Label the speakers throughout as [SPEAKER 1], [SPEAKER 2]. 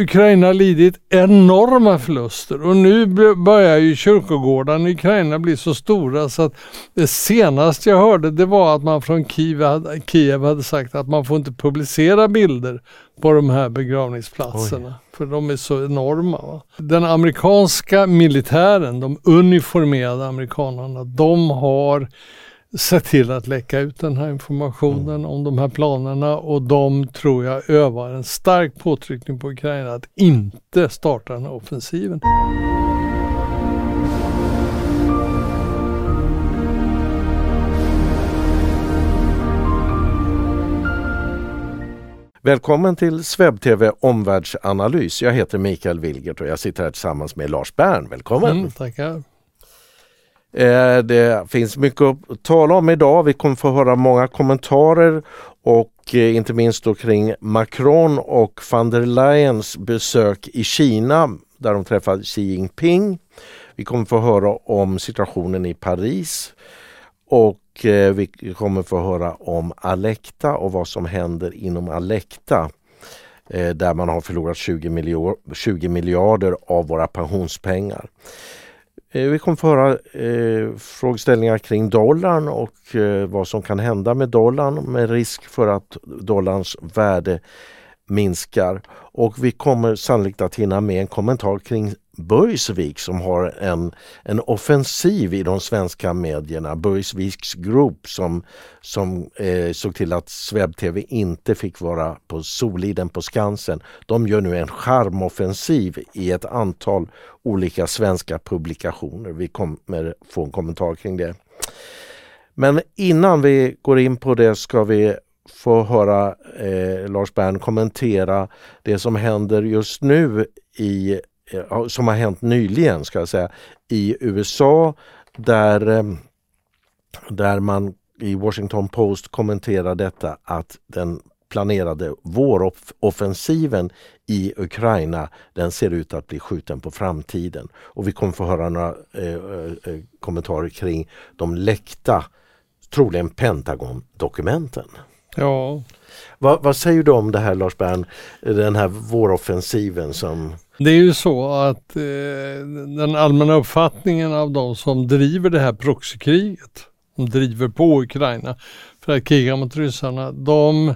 [SPEAKER 1] Ukraina lidit enorma förluster och nu börjar ju kyrkogårdarna i Ukraina bli så stora så att det senaste jag hörde det var att man från Kiev hade, Kiev hade sagt att man får inte publicera bilder på de här begravningsplatserna. Oj. För de är så enorma. Va? Den amerikanska militären, de uniformerade amerikanerna, de har sett till att läcka ut den här informationen mm. om de här planerna och de tror jag övar en stark påtryckning på Ukraina att inte starta den här offensiven.
[SPEAKER 2] Välkommen till SvebTV Omvärldsanalys. Jag heter Mikael Wilgert och jag sitter här tillsammans med Lars Bern. Välkommen! Mm,
[SPEAKER 1] tackar!
[SPEAKER 2] Eh, det finns mycket att tala om idag. Vi kommer få höra många kommentarer och eh, inte minst då kring Macron och van der Leyens besök i Kina där de träffade Xi Jinping. Vi kommer få höra om situationen i Paris och eh, vi kommer få höra om Alecta och vad som händer inom Alecta där man har förlorat 20 miljarder av våra pensionspengar. Eh, vi kommer få höra eh, frågeställningar kring dollarn och eh, vad som kan hända med dollarn med risk för att dollarns värde minskar. Och vi kommer sannolikt att hinna med en kommentar kring Börjsvik som har en, en offensiv i de svenska medierna. Börjsviks Group som, som eh, såg till att SvebTV inte fick vara på Soliden på Skansen. De gör nu en charmoffensiv i ett antal olika svenska publikationer. Vi kommer få en kommentar kring det. Men innan vi går in på det ska vi få höra eh, Lars Bern kommentera det som händer just nu i som har hänt nyligen ska jag säga, i USA där, eh, där man i Washington Post kommenterar detta att den planerade våroffensiven i Ukraina den ser ut att bli skjuten på framtiden. Och vi kommer få höra några eh, eh, kommentarer kring de läckta, troligen Pentagon-dokumenten.
[SPEAKER 1] Ja.
[SPEAKER 2] Va, vad säger du om det här Lars Bern, den här våroffensiven som
[SPEAKER 1] det är ju så att eh, den allmänna uppfattningen av de som driver det här proxykriget, de driver på Ukraina för att kriga mot ryssarna, de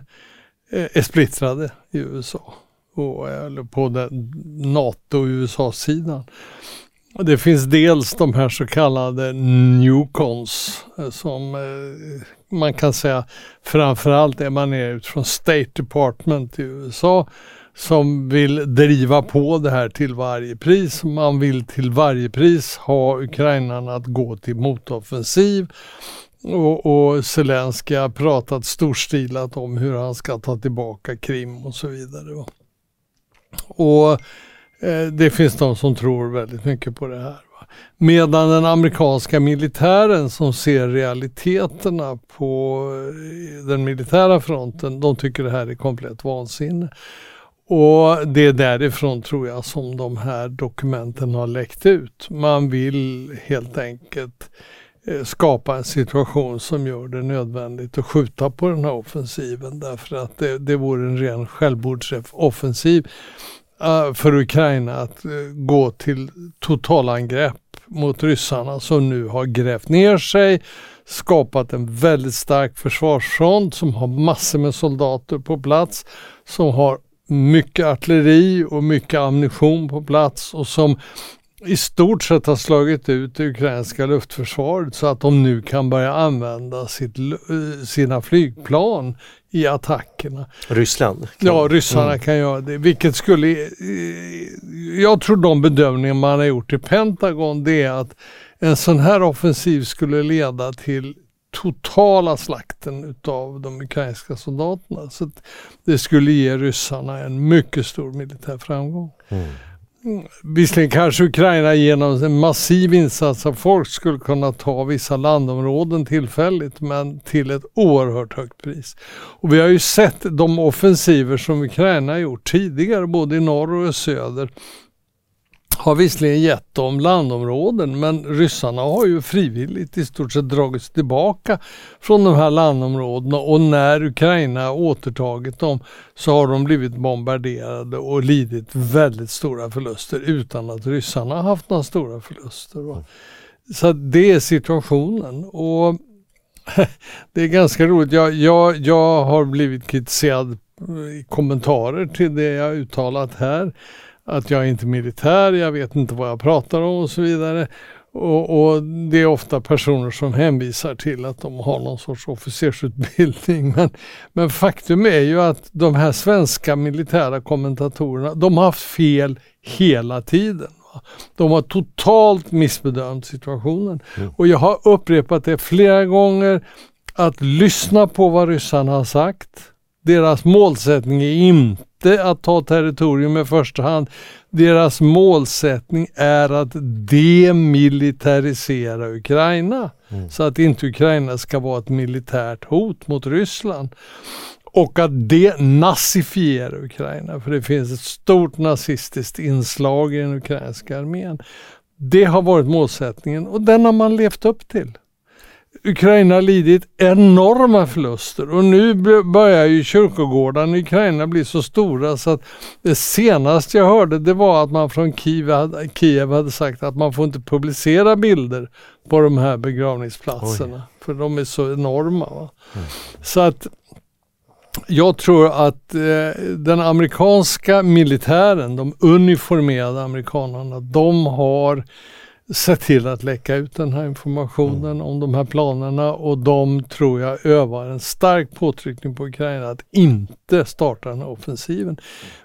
[SPEAKER 1] eh, är splittrade i USA och, eller på den NATO och USA-sidan. Det finns dels de här så kallade newcons eh, som eh, man kan säga framförallt emanerar ut från State Department i USA som vill driva på det här till varje pris. Man vill till varje pris ha ukrainarna att gå till motoffensiv. Och, och Zelenskyj har pratat storstilat om hur han ska ta tillbaka Krim och så vidare. Och eh, det finns de som tror väldigt mycket på det här. Va? Medan den amerikanska militären som ser realiteterna på eh, den militära fronten, de tycker det här är komplett vansinne. Och det är därifrån tror jag som de här dokumenten har läckt ut. Man vill helt enkelt eh, skapa en situation som gör det nödvändigt att skjuta på den här offensiven därför att det, det vore en ren självmordsoffensiv eh, för Ukraina att eh, gå till totalangrepp mot ryssarna som nu har grävt ner sig, skapat en väldigt stark försvarsfront som har massor med soldater på plats, som har mycket artilleri och mycket ammunition på plats och som i stort sett har slagit ut det ukrainska luftförsvaret så att de nu kan börja använda sitt, eh, sina flygplan i attackerna.
[SPEAKER 2] Ryssland?
[SPEAKER 1] Ja, ryssarna mm. kan göra det. Vilket skulle... Eh, jag tror de bedömningar man har gjort i Pentagon det är att en sån här offensiv skulle leda till totala slakten utav de ukrainska soldaterna. Så det skulle ge ryssarna en mycket stor militär framgång. Mm. Visserligen kanske Ukraina genom en massiv insats av folk skulle kunna ta vissa landområden tillfälligt men till ett oerhört högt pris. Och vi har ju sett de offensiver som Ukraina har gjort tidigare både i norr och i söder har visserligen gett dem landområden men ryssarna har ju frivilligt i stort sett dragits tillbaka från de här landområdena och när Ukraina återtagit dem så har de blivit bombarderade och lidit väldigt stora förluster utan att ryssarna haft några stora förluster. Så det är situationen. Och det är ganska roligt. Jag, jag, jag har blivit kritiserad i kommentarer till det jag uttalat här att jag är inte militär, jag vet inte vad jag pratar om och så vidare. Och, och, det är ofta personer som hänvisar till att de har någon sorts officersutbildning. Men, men faktum är ju att de här svenska militära kommentatorerna, de har haft fel hela tiden. De har totalt missbedömt situationen. Mm. Och jag har upprepat det flera gånger, att lyssna på vad ryssarna har sagt. Deras målsättning är inte inte att ta territorium i första hand. Deras målsättning är att demilitarisera Ukraina. Mm. Så att inte Ukraina ska vara ett militärt hot mot Ryssland. Och att denazifiera Ukraina, för det finns ett stort nazistiskt inslag i den ukrainska armén. Det har varit målsättningen och den har man levt upp till. Ukraina lidit enorma förluster och nu börjar ju kyrkogårdarna i Ukraina bli så stora så att det senaste jag hörde det var att man från Kiev hade, Kiev hade sagt att man får inte publicera bilder på de här begravningsplatserna Oj. för de är så enorma. Mm. Så att jag tror att eh, den amerikanska militären, de uniformerade amerikanerna, de har sett till att läcka ut den här informationen mm. om de här planerna och de tror jag övar en stark påtryckning på Ukraina att inte starta den här offensiven.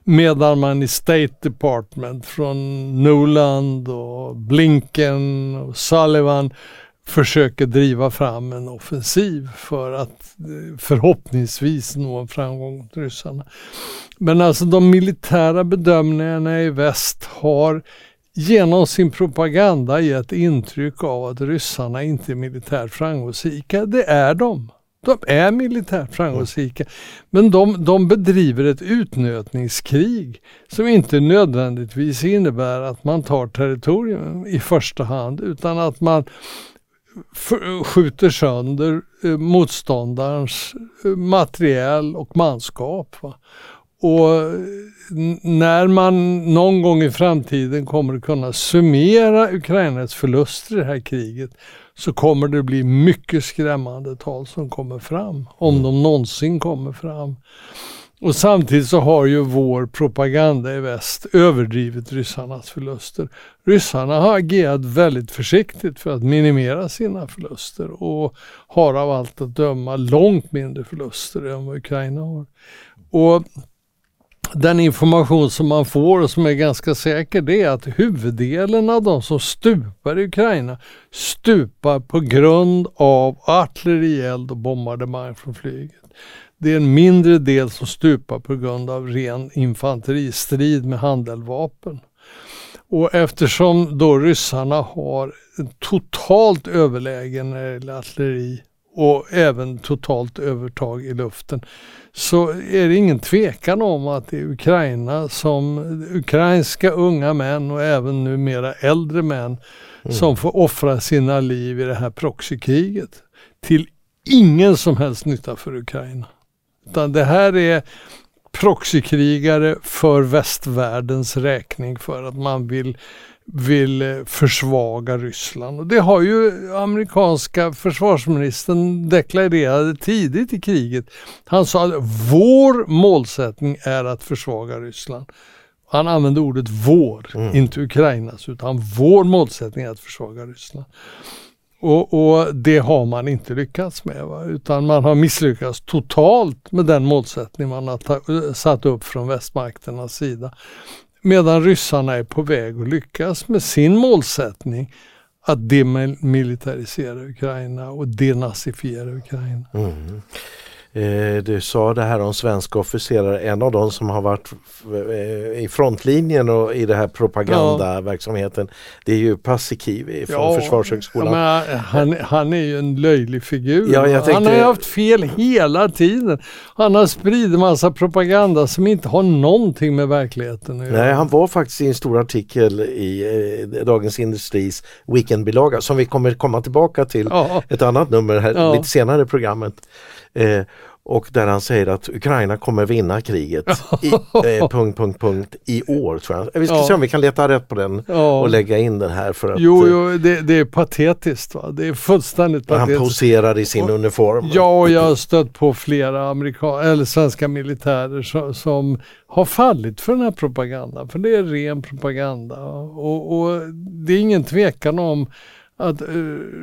[SPEAKER 1] Medan man i State Department från Nuland och Blinken och Sullivan försöker driva fram en offensiv för att eh, förhoppningsvis nå en framgång mot ryssarna. Men alltså de militära bedömningarna i väst har genom sin propaganda gett intryck av att ryssarna inte är militärt framgångsrika. Det är de. De är militärt framgångsrika. Men de, de bedriver ett utnötningskrig som inte nödvändigtvis innebär att man tar territorium i första hand utan att man skjuter sönder eh, motståndarens eh, materiel och manskap. Va? Och när man någon gång i framtiden kommer att kunna summera Ukrainas förluster i det här kriget så kommer det bli mycket skrämmande tal som kommer fram, om mm. de någonsin kommer fram. Och samtidigt så har ju vår propaganda i väst överdrivit ryssarnas förluster. Ryssarna har agerat väldigt försiktigt för att minimera sina förluster och har av allt att döma långt mindre förluster än vad Ukraina har. Och den information som man får och som är ganska säker det är att huvuddelen av de som stupar i Ukraina stupar på grund av artillerield och bombardemang från flyget. Det är en mindre del som stupar på grund av ren infanteristrid med handeldvapen. Och eftersom då ryssarna har totalt överläge när det gäller artilleri och även totalt övertag i luften så är det ingen tvekan om att det är Ukraina som ukrainska unga män och även numera äldre män mm. som får offra sina liv i det här proxykriget. Till ingen som helst nytta för Ukraina. Utan det här är proxykrigare för västvärldens räkning för att man vill vill eh, försvaga Ryssland. Och det har ju amerikanska försvarsministern deklarerade tidigt i kriget. Han sa att vår målsättning är att försvaga Ryssland. Han använde ordet vår, mm. inte Ukrainas, utan vår målsättning är att försvaga Ryssland. Och, och, det har man inte lyckats med, va? utan man har misslyckats totalt med den målsättning man har satt upp från västmakternas sida. Medan ryssarna är på väg att lyckas med sin målsättning att demilitarisera Ukraina och denazifiera Ukraina. Mm.
[SPEAKER 2] Eh, du sa det här om svenska officerare, en av de som har varit eh, i frontlinjen och i den här propagandaverksamheten det är ju Paasikivi från
[SPEAKER 1] Ja,
[SPEAKER 2] Försvarshögskolan.
[SPEAKER 1] Men han, han är ju en löjlig figur.
[SPEAKER 2] Ja, jag
[SPEAKER 1] Han har ju
[SPEAKER 2] tänkte-
[SPEAKER 1] haft fel hela tiden. Han har spridit massa propaganda som inte har någonting med verkligheten att göra.
[SPEAKER 2] Nej, han var faktiskt i en stor artikel i eh, Dagens Industris weekendbilaga som vi kommer komma tillbaka till
[SPEAKER 1] Ja,
[SPEAKER 2] ett annat nummer här
[SPEAKER 1] Ja.
[SPEAKER 2] lite senare i programmet. Eh, och där han säger att Ukraina kommer vinna kriget i, eh, punkt, punkt, punkt, i år tror jag. Vi ska
[SPEAKER 1] Ja.
[SPEAKER 2] se om vi kan leta rätt på den
[SPEAKER 1] ja.
[SPEAKER 2] och lägga in den här för att
[SPEAKER 1] Jo,
[SPEAKER 2] eh,
[SPEAKER 1] jo det, det är patetiskt. Va? Det är fullständigt
[SPEAKER 2] han
[SPEAKER 1] patetiskt.
[SPEAKER 2] poserar i sin
[SPEAKER 1] Och-
[SPEAKER 2] uniform.
[SPEAKER 1] Ja, och jag har stött på flera amerika- eller svenska militärer som, som har fallit för den här propagandan. För det är ren propaganda. Och, och det är ingen tvekan om att eh,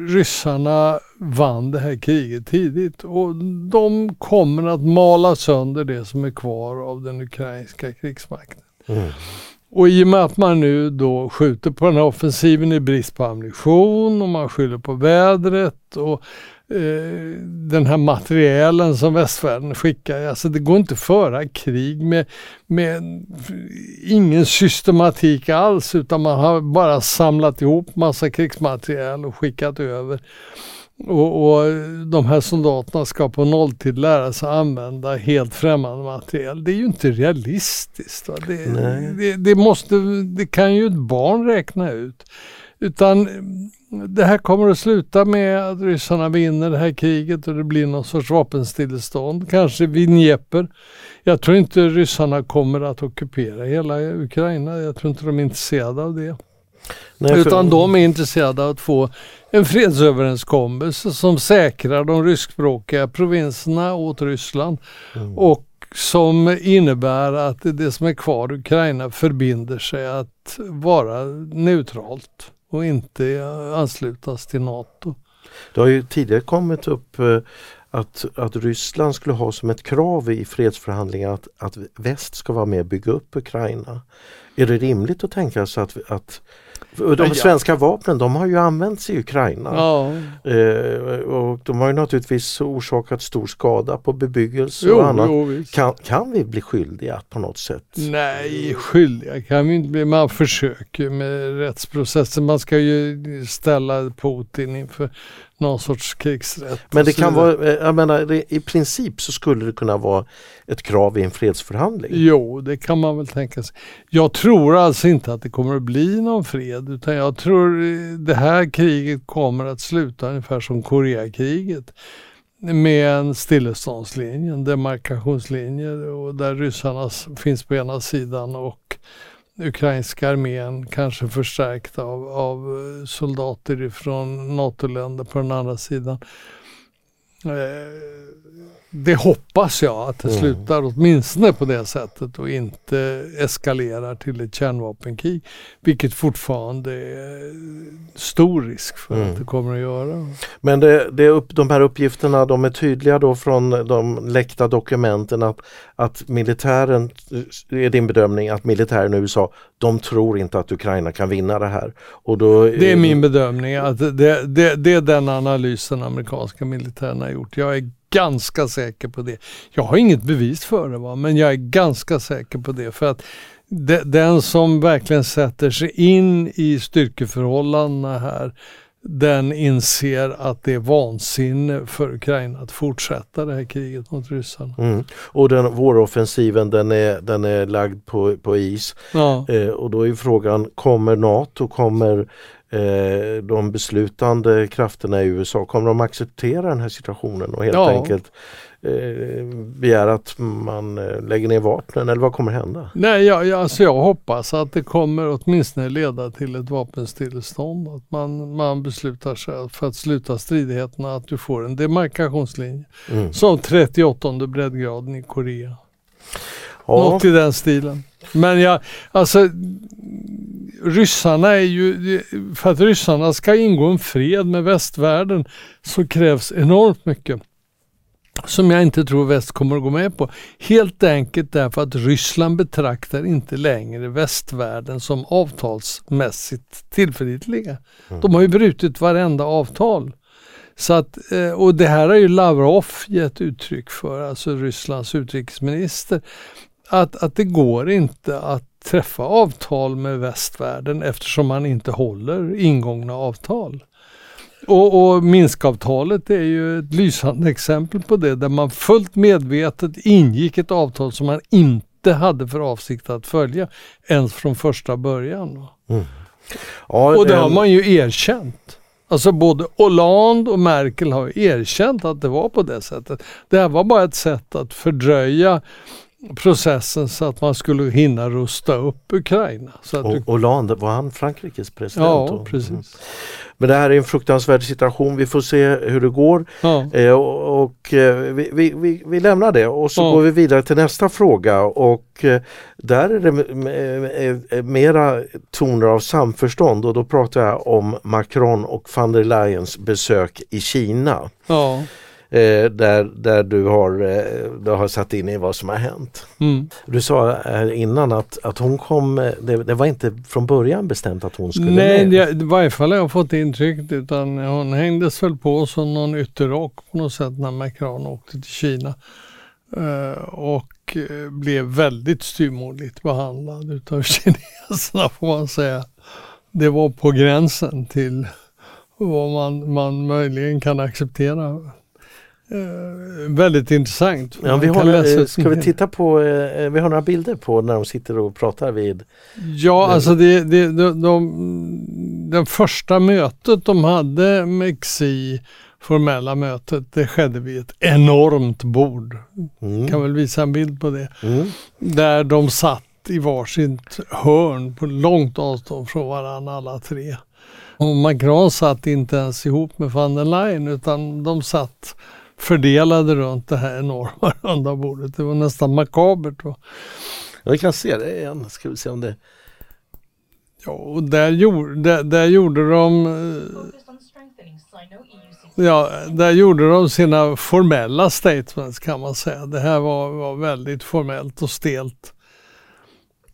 [SPEAKER 1] ryssarna vann det här kriget tidigt. Och de kommer att mala sönder det som är kvar av den ukrainska krigsmakten.
[SPEAKER 2] Mm.
[SPEAKER 1] Och i och med att man nu då skjuter på den här offensiven i brist på ammunition och man skyller på vädret och eh, den här materielen som västvärlden skickar. Alltså det går inte att föra krig med, med ingen systematik alls utan man har bara samlat ihop massa krigsmateriel och skickat över. Och, och de här soldaterna ska på nolltid lära sig använda helt främmande materiel. Det är ju inte realistiskt. Det, det, det, måste, det kan ju ett barn räkna ut. Utan det här kommer att sluta med att ryssarna vinner det här kriget och det blir någon sorts vapenstillestånd. Kanske vid Dnepr. Jag tror inte ryssarna kommer att ockupera hela Ukraina. Jag tror inte de är intresserade av det.
[SPEAKER 2] Nej, för-
[SPEAKER 1] Utan de är intresserade av att få en fredsöverenskommelse som säkrar de ryskspråkiga provinserna åt Ryssland
[SPEAKER 2] Mm.
[SPEAKER 1] och som innebär att det som är kvar Ukraina förbinder sig att vara neutralt och inte anslutas till NATO.
[SPEAKER 2] Det har ju tidigare kommit upp eh, att, att Ryssland skulle ha som ett krav i fredsförhandlingar att, att väst ska vara med och bygga upp Ukraina. Är det rimligt att tänka sig att, att de svenska vapnen de har ju använts i Ukraina
[SPEAKER 1] Ja,
[SPEAKER 2] eh, och de har ju naturligtvis orsakat stor skada på bebyggelse
[SPEAKER 1] jo,
[SPEAKER 2] och annat.
[SPEAKER 1] jo.
[SPEAKER 2] Kan, kan vi bli skyldiga på något sätt?
[SPEAKER 1] Nej, skyldiga kan vi inte bli. Man försöker med rättsprocessen. Man ska ju ställa Putin inför någon sorts krigsrätt.
[SPEAKER 2] Men det kan vara, eh, jag menar det- i princip så skulle det kunna vara ett krav i en fredsförhandling.
[SPEAKER 1] Jo, det kan man väl tänka sig. Jag tror alltså inte att det kommer att bli någon fred utan jag tror eh, det här kriget kommer att sluta ungefär som Koreakriget. Med en stilleståndslinje, en demarkationslinje och där ryssarna finns på ena sidan och ukrainska armén kanske förstärkt av, av eh, soldater från NATO-länder på den andra sidan. Eh, det hoppas jag att det
[SPEAKER 2] Mm.
[SPEAKER 1] slutar åtminstone på det sättet och inte eskalerar till ett kärnvapenkrig. Vilket fortfarande är stor risk för
[SPEAKER 2] Mm.
[SPEAKER 1] att det kommer att göra.
[SPEAKER 2] Men det, det upp, de här uppgifterna de är tydliga då från de läckta dokumenten att, att militären, är din bedömning att militären i USA, de tror inte att Ukraina kan vinna det här. Och då,
[SPEAKER 1] Det är min bedömning att det, det, det är den analysen amerikanska militären har gjort. Jag är ganska säker på det. Jag har inget bevis för det, va? men jag är ganska säker på det. För att de, den som verkligen sätter sig in i styrkeförhållandena här, den inser att det är vansinne för Ukraina att fortsätta det här kriget mot ryssarna.
[SPEAKER 2] Mm. Och den våroffensiven den är, den är lagd på, på is.
[SPEAKER 1] Ja.
[SPEAKER 2] Eh, och då är frågan, kommer NATO, kommer eh, de beslutande krafterna i USA, kommer de acceptera den här situationen och helt
[SPEAKER 1] Ja.
[SPEAKER 2] enkelt eh, begära att man eh, lägger ner vapnen eller vad kommer hända?
[SPEAKER 1] Nej, jag, jag, alltså jag hoppas att det kommer åtminstone leda till ett vapenstillestånd. Att man, man beslutar sig för att sluta stridigheterna att du får en demarkationslinje.
[SPEAKER 2] Mm.
[SPEAKER 1] Som 38 breddgraden i Korea.
[SPEAKER 2] Ja,
[SPEAKER 1] Något i den stilen. Men jag, alltså ryssarna är ju, för att ryssarna ska ingå en fred med västvärlden så krävs enormt mycket. Som jag inte tror väst kommer att gå med på. Helt enkelt därför att Ryssland betraktar inte längre västvärlden som avtalsmässigt tillförlitliga. De har ju brutit varenda avtal. Så att, eh, och det här har ju Lavrov gett uttryck för, alltså Rysslands utrikesminister, att, att det går inte att träffa avtal med västvärlden eftersom man inte håller ingångna avtal. Och, och Minskavtalet är ju ett lysande exempel på det, där man fullt medvetet ingick ett avtal som man inte hade för avsikt att följa ens från första början. Mm. Ja, och det har man ju erkänt. Alltså både Hollande och Merkel har erkänt att det var på det sättet. Det här var bara ett sätt att fördröja processen så att man skulle hinna rusta upp Ukraina. Så
[SPEAKER 2] att och,
[SPEAKER 1] du...
[SPEAKER 2] Hollande, var han Frankrikes president?
[SPEAKER 1] Ja, precis. Mm.
[SPEAKER 2] Men det här är en fruktansvärd situation. Vi får se hur det går. Ja. Eh, och, och eh, vi, vi, vi, lämnar det och så ja. går vi vidare till nästa fråga. Och eh, där är det mera toner av samförstånd och då pratar jag om Macron och van der Leyens besök i Kina. Ja eh, där, där du, har, eh, du har satt in i vad som har hänt. Mm. Du sa innan att, att hon kom, eh, det, det, var inte från början bestämt att hon skulle
[SPEAKER 1] Nej, med. i varje fall har jag fått intrycket utan hon hängdes väl på som någon ytterrock på något sätt när Macron åkte till Kina. Uh, och uh, blev väldigt styrmodligt behandlad utav kineserna får man säga. Det var på gränsen till vad man, man möjligen kan acceptera. Uh, väldigt intressant.
[SPEAKER 2] Ja, vi har, uh, ska vi titta på, uh, vi har några bilder på när de sitter och pratar vid...
[SPEAKER 1] Ja, alltså det, det, de, de, det första mötet de hade med XI, formella mötet, det skedde vid ett enormt bord. Mm. Kan väl visa en bild på det. Mm. Där de satt i varsitt hörn på långt avstånd från varandra alla tre. Och Macron satt inte ens ihop med van der Leyen utan de satt fördelade runt det här enorma runda bordet. Det var nästan makabert. Va?
[SPEAKER 2] Ja, vi kan se det igen. Ska vi se om det...
[SPEAKER 1] Ja, och där, gjorde, där, där gjorde de... Ja, där gjorde de sina formella statements kan man säga. Det här var, var väldigt formellt och stelt.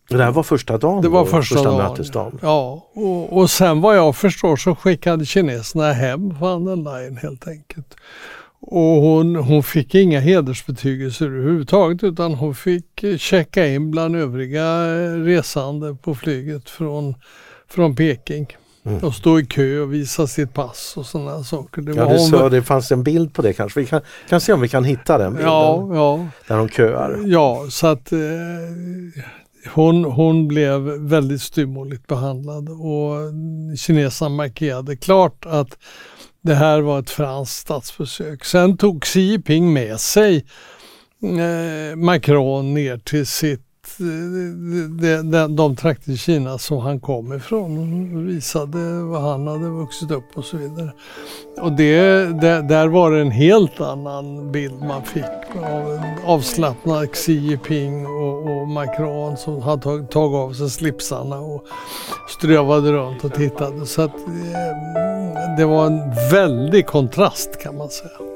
[SPEAKER 2] Det här var första dagen?
[SPEAKER 1] Det var första, första dagen. mötesdagen? Ja, och, och sen vad jag förstår så skickade kineserna hem van der Leyen helt enkelt. Och hon, hon fick inga hedersbetygelser överhuvudtaget utan hon fick checka in bland övriga resande på flyget från, från Peking. Mm. Och stå i kö och visa sitt pass och sådana saker.
[SPEAKER 2] Det, ja, du sa, det fanns en bild på det kanske. Vi kan, kan se om vi kan hitta den bilden. Ja, ja. Där hon köar.
[SPEAKER 1] Ja, så att eh, hon, hon blev väldigt styvmoderligt behandlad och kineserna markerade klart att det här var ett franskt statsbesök. Sen tog Xi Jinping med sig eh, Macron ner till sitt de, de, de trakter i Kina som han kom ifrån och visade vad han hade vuxit upp och så vidare. Och det, det, där var det en helt annan bild man fick av en avslappnad Xi Jinping och, och Macron som hade tagit, tagit av sig slipsarna och strövade runt och tittade. Så att, eh, det var en väldig kontrast kan man säga.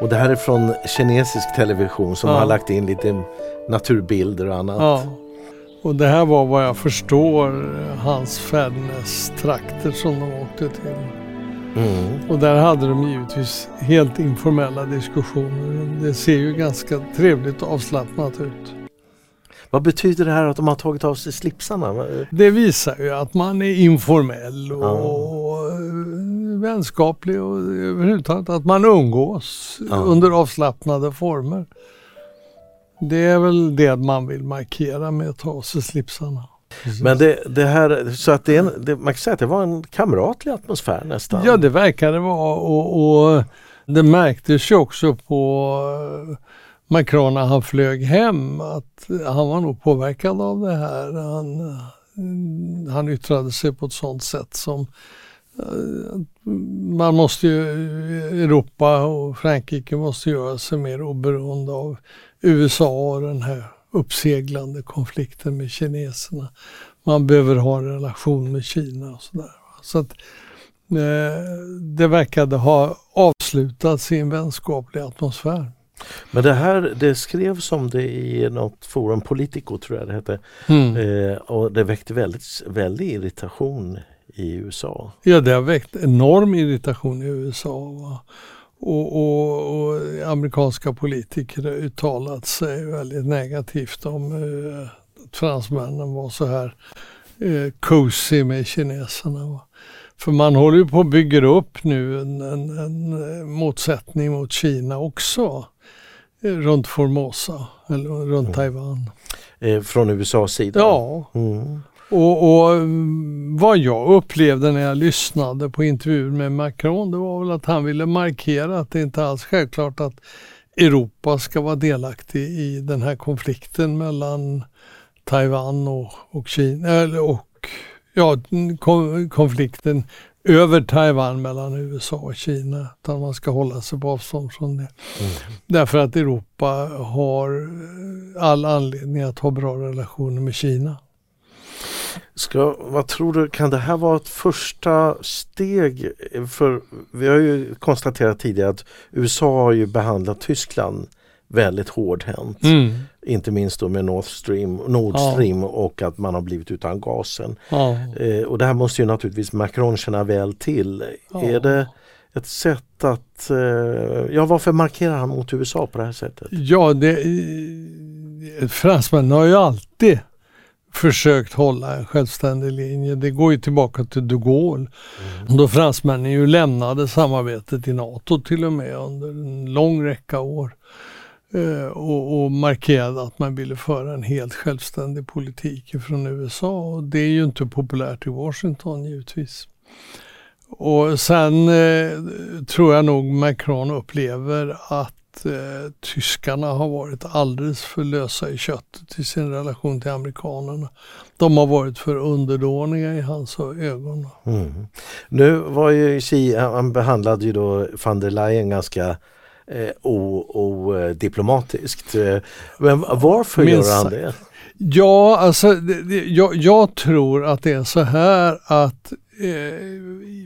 [SPEAKER 2] Och det här är från kinesisk television som ja. har lagt in lite naturbilder och annat. Ja.
[SPEAKER 1] Och det här var vad jag förstår hans trakter som de åkte till. Mm. Och där hade de givetvis helt informella diskussioner. Det ser ju ganska trevligt och avslappnat ut.
[SPEAKER 2] Vad betyder det här att de har tagit av sig slipsarna?
[SPEAKER 1] Det visar ju att man är informell och ja. Vänskaplig och överhuvudtaget att man umgås ja. under avslappnade former. Det är väl det man vill markera med att ta av sig slipsarna.
[SPEAKER 2] Precis. Men det, det, här, så att det, en, det, man kan säga att det var en kamratlig atmosfär nästan?
[SPEAKER 1] Ja det verkar det vara och, och det märktes ju också på eh, Macron när han flög hem att han var nog påverkad av det här. Han, eh, han yttrade sig på ett sådant sätt som man måste ju, Europa och Frankrike måste göra sig mer oberoende av USA och den här uppseglande konflikten med kineserna. Man behöver ha en relation med Kina och sådär. Så att eh, det verkade ha avslutats i en vänskaplig atmosfär.
[SPEAKER 2] Men det här det skrevs om det i något forum, Politico tror jag det hette. Mm. Eh, och det väckte väldigt, väldigt irritation i USA.
[SPEAKER 1] Ja det har väckt enorm irritation i USA. Va? och, och, och, amerikanska politiker har uttalat sig väldigt negativt om eh, att fransmännen var så här eh, cozy med kineserna. För man håller ju på att bygga upp nu en, en, en eh, motsättning mot Kina också eh, runt Formosa eller runt mm. Taiwan.
[SPEAKER 2] Eh, från USAs sida?
[SPEAKER 1] Ja. Mm. Och, och, mm, vad jag upplevde när jag lyssnade på intervjun med Macron det var väl att han ville markera att det inte alls självklart att Europa ska vara delaktig i den här konflikten mellan Taiwan och, och Kina och ja, konflikten över Taiwan mellan USA och Kina. Utan man ska hålla sig på avstånd från det. Mm. Därför att Europa har all anledning att ha bra relationer med Kina.
[SPEAKER 2] Ska, vad tror du, kan det här vara ett första steg? För vi har ju konstaterat tidigare att USA har ju behandlat Tyskland väldigt hårdhänt. Mm. Inte minst då med Nord Stream, Nord Stream ja. och att man har blivit utan gasen. Ja. Eh, och det här måste ju naturligtvis Macron känna väl till. Ja. Är det ett sätt att, eh, ja varför markerar han mot USA på det här sättet?
[SPEAKER 1] Ja, det, fransmännen har ju alltid försökt hålla en självständig linje. Det går ju tillbaka till de Gaulle. Mm. Då fransmännen ju lämnade samarbetet i NATO till och med under en lång räcka år. Eh, och, och markerade att man ville föra en helt självständig politik från USA. Och det är ju inte populärt i Washington givetvis. Och sen eh, tror jag nog Macron upplever att eh, tyskarna har varit alldeles för lösa i köttet i sin relation till amerikanerna. De har varit för underdåniga i hans ögon. Mm.
[SPEAKER 2] Nu var ju Xi, han behandlade ju då van der Leyen ganska eh, odiplomatiskt. Eh, men varför Minst gör han det?
[SPEAKER 1] Ja, alltså det, jag, jag, tror att det är så här att eh,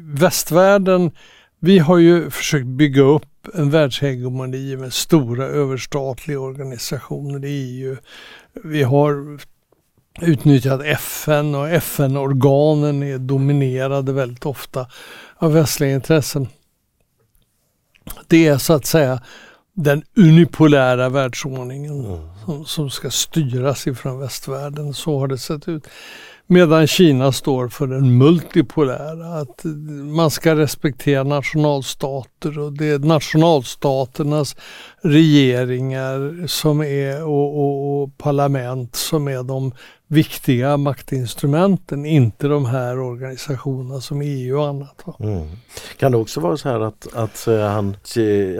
[SPEAKER 1] västvärlden, vi har ju försökt bygga upp en världshegemoni med stora överstatliga organisationer i EU. Vi har utnyttjat FN och FN-organen är dominerade väldigt ofta av västliga intressen. Det är så att säga den unipolära världsordningen mm. som, som ska styras ifrån västvärlden. Så har det sett ut. Medan Kina står för den multipolära, att man ska respektera nationalstater och det är nationalstaternas regeringar som är, och, och, och parlament som är de viktiga maktinstrumenten, inte de här organisationerna som EU och annat. Mm.
[SPEAKER 2] Kan det också vara så här att, att, eh, han,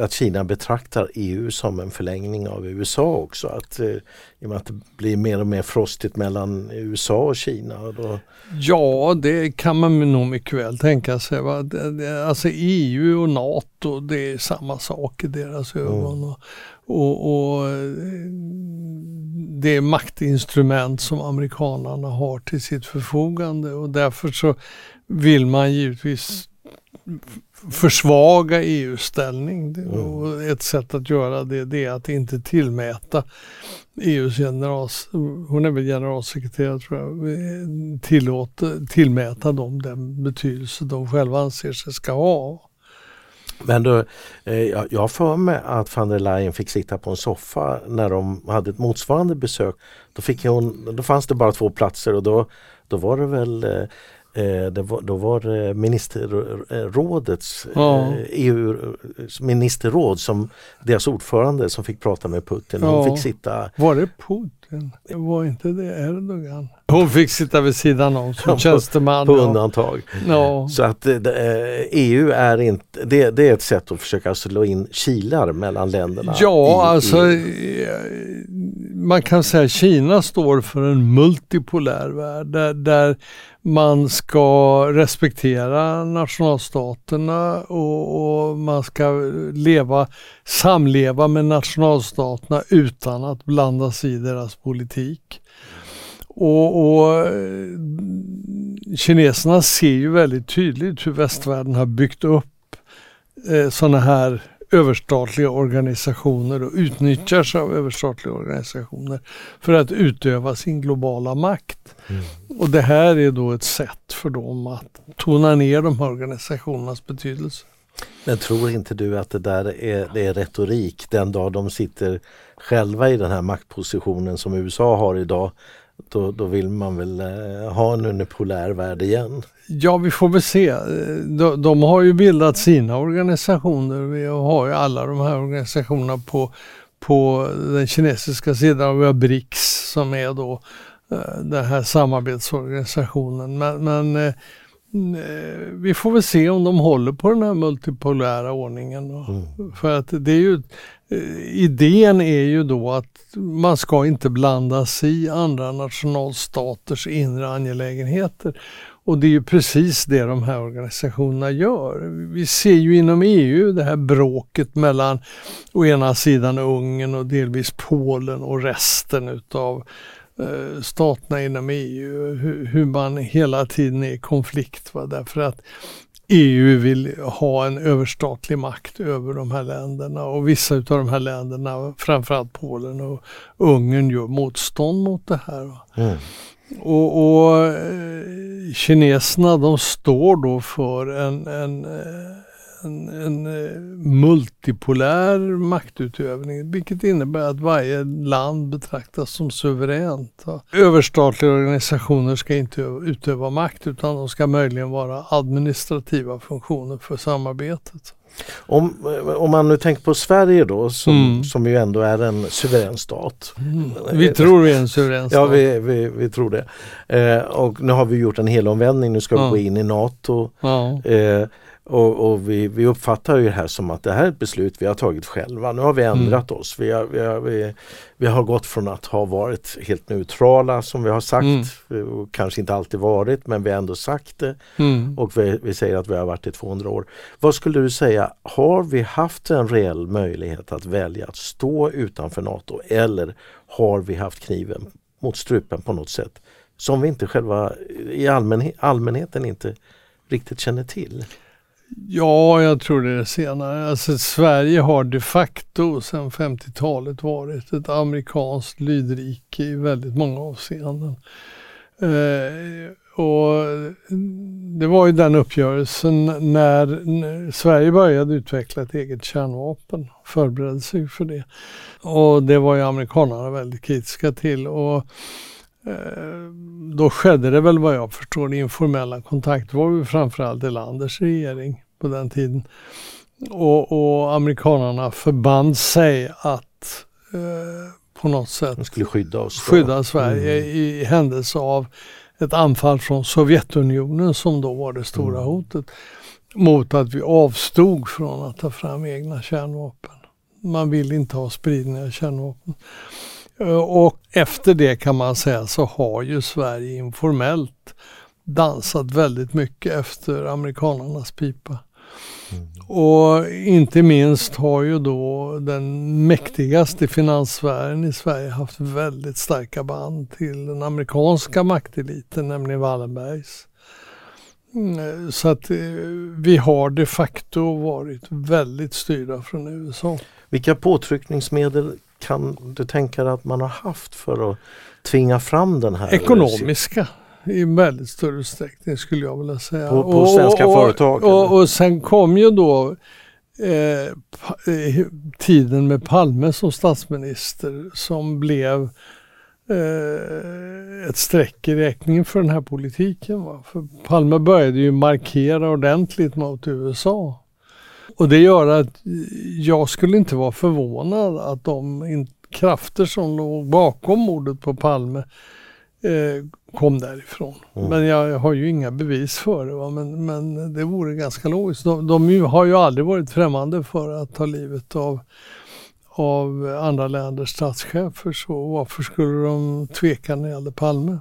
[SPEAKER 2] att Kina betraktar EU som en förlängning av USA också? Att, eh, I och med att det blir mer och mer frostigt mellan USA och Kina? Då...
[SPEAKER 1] Ja, det kan man nog mycket väl tänka sig. Va? Alltså EU och NATO, det är samma sak i deras ögon. Mm. Och, och, det maktinstrument som amerikanarna har till sitt förfogande och därför så vill man givetvis försvaga EUs ställning. Mm. Och ett sätt att göra det, det är att inte tillmäta EUs generals, hon är väl generalsekreterare tror jag, tillåta, tillmäta dem den betydelse de själva anser sig ska ha.
[SPEAKER 2] Men då, eh, jag har för mig att van der Leyen fick sitta på en soffa när de hade ett motsvarande besök. Då, fick hon, då fanns det bara två platser och då, då var det väl eh, Eh, det var, då var det ministerrådets, ja. eh, EU ministerråd som deras ordförande som fick prata med Putin. Hon fick sitta...
[SPEAKER 1] Var det Putin? Var inte det Erdogan? Hon fick sitta vid sidan om som tjänsteman.
[SPEAKER 2] På undantag. Ja. Så att eh, EU är inte, det, det, är ett sätt att försöka slå in kilar mellan länderna.
[SPEAKER 1] Ja, i, alltså i, man kan säga att Kina står för en multipolär värld där, där man ska respektera nationalstaterna och, och, man ska leva, samleva med nationalstaterna utan att blanda sig i deras politik. Och, och kineserna ser ju väldigt tydligt hur västvärlden har byggt upp eh, sådana här överstatliga organisationer och utnyttjar sig av överstatliga organisationer för att utöva sin globala makt. Mm. Och det här är då ett sätt för dem att tona ner de här organisationernas betydelse.
[SPEAKER 2] Men tror inte du att det där är, det är retorik den dag de sitter själva i den här maktpositionen som USA har idag? Då, då vill man väl eh, ha en unipolär värld igen?
[SPEAKER 1] Ja, vi får väl se. Eh, de, de, har ju bildat sina organisationer. Vi har ju alla de här organisationerna på, på den kinesiska sidan. Vi har BRICS som är då eh, den här samarbetsorganisationen. Men, men Eh, vi får väl se om de håller på den här multipolära ordningen. Mm. För att det är ju, eh, idén är ju då att man ska inte blanda sig i andra nationalstaters inre angelägenheter. Och det är ju precis det de här organisationerna gör. Vi ser ju inom EU det här bråket mellan å ena sidan Ungern och delvis Polen och resten utav Eh, staterna inom EU, hur, hur, man hela tiden är i konflikt. Va? Därför att EU vill ha en överstatlig makt över de här länderna och vissa av de här länderna, framförallt Polen och Ungern, gör motstånd mot det här. Mm. Och, och eh, kineserna de står då för en, en eh, en, en eh, multipolär maktutövning, vilket innebär att varje land betraktas som suveränt. Överstatliga organisationer ska inte utöva makt utan de ska möjligen vara administrativa funktioner för samarbetet.
[SPEAKER 2] Om, om man nu tänker på Sverige då som, mm. som ju ändå är en suverän stat.
[SPEAKER 1] Mm. Vi tror vi är en suverän stat.
[SPEAKER 2] Ja vi, vi, vi tror det. Eh, och nu har vi gjort en hel omvändning. nu ska vi ja. gå in i NATO. Ja. Eh, och, och vi, vi, uppfattar ju det här som att det här är ett beslut vi har tagit själva. Nu har vi ändrat mm. oss. Vi har, vi, har, vi, vi, har gått från att ha varit helt neutrala som vi har sagt. Mm. Kanske inte alltid varit men vi har ändå sagt det. Mm. Och vi, säger att vi har varit i 200 år. Vad skulle du säga, har vi haft en reell möjlighet att välja att stå utanför NATO eller har vi haft kniven mot strupen på något sätt som vi inte själva i allmän, allmänheten inte riktigt känner till?
[SPEAKER 1] Ja, jag tror det är det senare. Alltså, Sverige har de facto sedan 50-talet varit ett amerikanskt lydrike i väldigt många avseenden. Eh, och det var ju den uppgörelsen när, när, Sverige började utveckla ett eget kärnvapen, förberedde sig för det. Och det var ju amerikanerna väldigt kritiska till. Och då skedde det väl vad jag förstår informella kontakter var ju framförallt Erlanders regering på den tiden. Och, och amerikanerna förband sig att eh, på något sätt
[SPEAKER 2] De skulle skydda oss.
[SPEAKER 1] Skydda Sverige mm. i händelse av ett anfall från Sovjetunionen som då var det stora mm. hotet. Mot att vi avstod från att ta fram egna kärnvapen. Man vill inte ha spridning av kärnvapen. Eh, och efter det kan man säga så har ju Sverige informellt dansat väldigt mycket efter amerikanernas pipa. Mm. Och inte minst har ju då den mäktigaste finanssfären i Sverige haft väldigt starka band till den amerikanska makteliten, nämligen Wallenbergs. Mm, så att eh, vi har de facto varit väldigt styrda från USA.
[SPEAKER 2] Vilka påtryckningsmedel kan du tänka dig att man har haft för att tvinga fram den här?
[SPEAKER 1] Ekonomiska i väldigt större utsträckning skulle jag vilja säga.
[SPEAKER 2] På, på svenska och, företag?
[SPEAKER 1] Och, och, och, sen kom ju då eh, eh, tiden med Palme som statsminister som blev eh, ett streck i räkningen för den här politiken. Va? För Palme började ju markera ordentligt mot USA. Och det gör att jag skulle inte vara förvånad att de krafter som låg bakom mordet på Palme eh, kom därifrån. Mm. Men jag, har ju inga bevis för det. Va? Men, men det vore ganska logiskt. De, de har ju aldrig varit främmande för att ta livet av, av andra länders statschefer. Så varför skulle de tveka när det gällde Palme?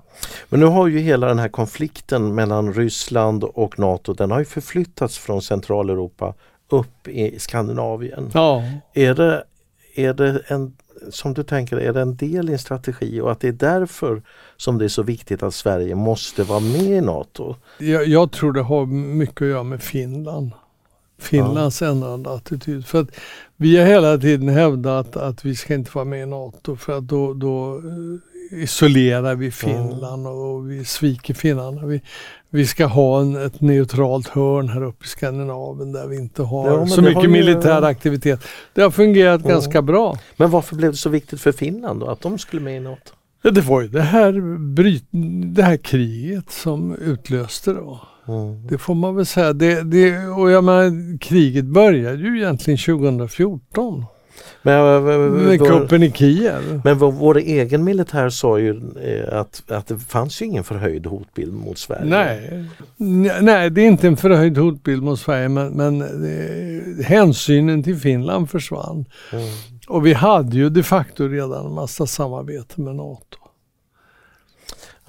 [SPEAKER 2] Men nu har ju hela den här konflikten mellan Ryssland och NATO, den har ju förflyttats från Centraleuropa upp i Skandinavien. Ja. Är, det, är det en, som du tänker, är det en del i en strategi och att det är därför som det är så viktigt att Sverige måste vara med i NATO?
[SPEAKER 1] Jag, jag tror det har mycket att göra med Finland. Finlands ja. ändrade attityd. För att vi har hela tiden hävdat att vi ska inte vara med i NATO för att då, då isolerar vi Finland och vi sviker finnarna. Vi, vi ska ha en, ett neutralt hörn här uppe i Skandinavien där vi inte har
[SPEAKER 2] Ja,
[SPEAKER 1] så
[SPEAKER 2] det
[SPEAKER 1] mycket
[SPEAKER 2] har ju-
[SPEAKER 1] militär aktivitet. Det har fungerat
[SPEAKER 2] Ja.
[SPEAKER 1] ganska bra.
[SPEAKER 2] Men varför blev det så viktigt för Finland då att de skulle med i NATO?
[SPEAKER 1] Ja, Det var ju det här, bryt, det här kriget som utlöste då.
[SPEAKER 2] Mm.
[SPEAKER 1] Det får man väl säga. Det, det, och jag menar, kriget började ju egentligen 2014
[SPEAKER 2] Men, vår,
[SPEAKER 1] kuppen i Kiev.
[SPEAKER 2] men vår, vår egen militär sa ju eh, att, att det fanns ju ingen förhöjd hotbild mot Sverige.
[SPEAKER 1] Nej. Nej, det är inte en förhöjd hotbild mot Sverige men, men eh, hänsynen till Finland försvann.
[SPEAKER 2] Mm.
[SPEAKER 1] Och vi hade ju de facto redan en massa samarbete med NATO.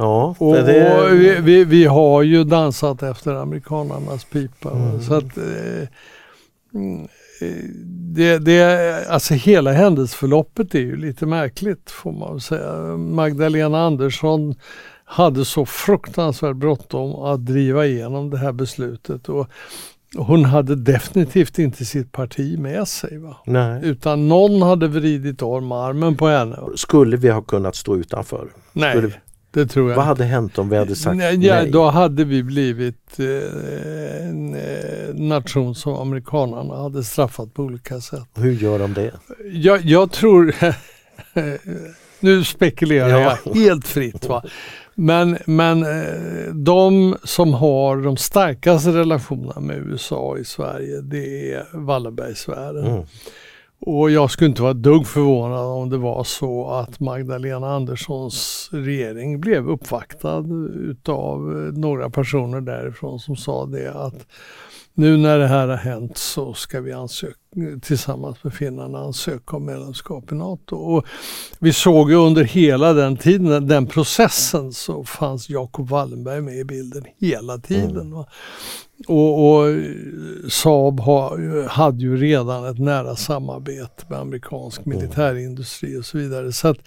[SPEAKER 2] Ja,
[SPEAKER 1] Och,
[SPEAKER 2] det,
[SPEAKER 1] och vi, vi, vi har ju dansat efter amerikanernas pipa.
[SPEAKER 2] Mm.
[SPEAKER 1] Så att eh, mm, eh, det, det, alltså hela händelseförloppet är ju lite märkligt får man säga. Magdalena Andersson hade så fruktansvärt bråttom att driva igenom det här beslutet. Och hon hade definitivt inte sitt parti med sig. Va?
[SPEAKER 2] nej.
[SPEAKER 1] Utan någon hade vridit om armen på henne.
[SPEAKER 2] Skulle vi ha kunnat stå utanför?
[SPEAKER 1] Nej,
[SPEAKER 2] Skulle-
[SPEAKER 1] det tror jag
[SPEAKER 2] Vad hade hänt om vi hade sagt
[SPEAKER 1] nej, ja, Då hade vi blivit eh, en eh, nation som amerikanerna hade straffat på olika sätt.
[SPEAKER 2] Hur gör de det?
[SPEAKER 1] Jag, jag tror, nu spekulerar
[SPEAKER 2] Ja.
[SPEAKER 1] jag helt fritt. Va? Men, men eh, de som har de starkaste relationerna med USA i Sverige det är Wallenbergsfären.
[SPEAKER 2] Mm.
[SPEAKER 1] Och jag skulle inte vara ett dugg förvånad om det var så att Magdalena Anderssons regering blev uppvaktad utav några personer därifrån som sa det att nu när det här har hänt så ska vi ansöka, tillsammans med finnarna ansöka om medlemskap i NATO. Och vi såg ju under hela den tiden, den processen, så fanns Jacob Wallenberg med i bilden hela tiden. Va? Och, och Saab har, hade ju redan ett nära samarbete med amerikansk militärindustri och så vidare. Så att,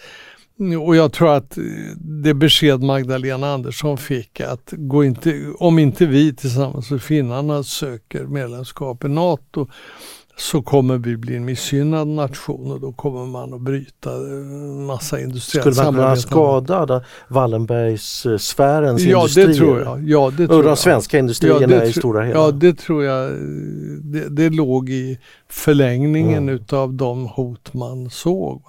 [SPEAKER 1] och jag tror att eh, det besked Magdalena Andersson fick att gå inte, om inte vi tillsammans med finnarna söker medlemskap i NATO så kommer vi bli en missgynnad nation och då kommer man att bryta massa industriellt
[SPEAKER 2] Skulle man kunna skada Wallenbergs-sfärens
[SPEAKER 1] Ja,
[SPEAKER 2] industrier?
[SPEAKER 1] det tror jag. Ja, det tror
[SPEAKER 2] Och de svenska industrierna
[SPEAKER 1] Ja, det
[SPEAKER 2] i stora hela?
[SPEAKER 1] Ja, det tror jag. Det, det låg i förlängningen
[SPEAKER 2] Mm.
[SPEAKER 1] utav de hot man såg.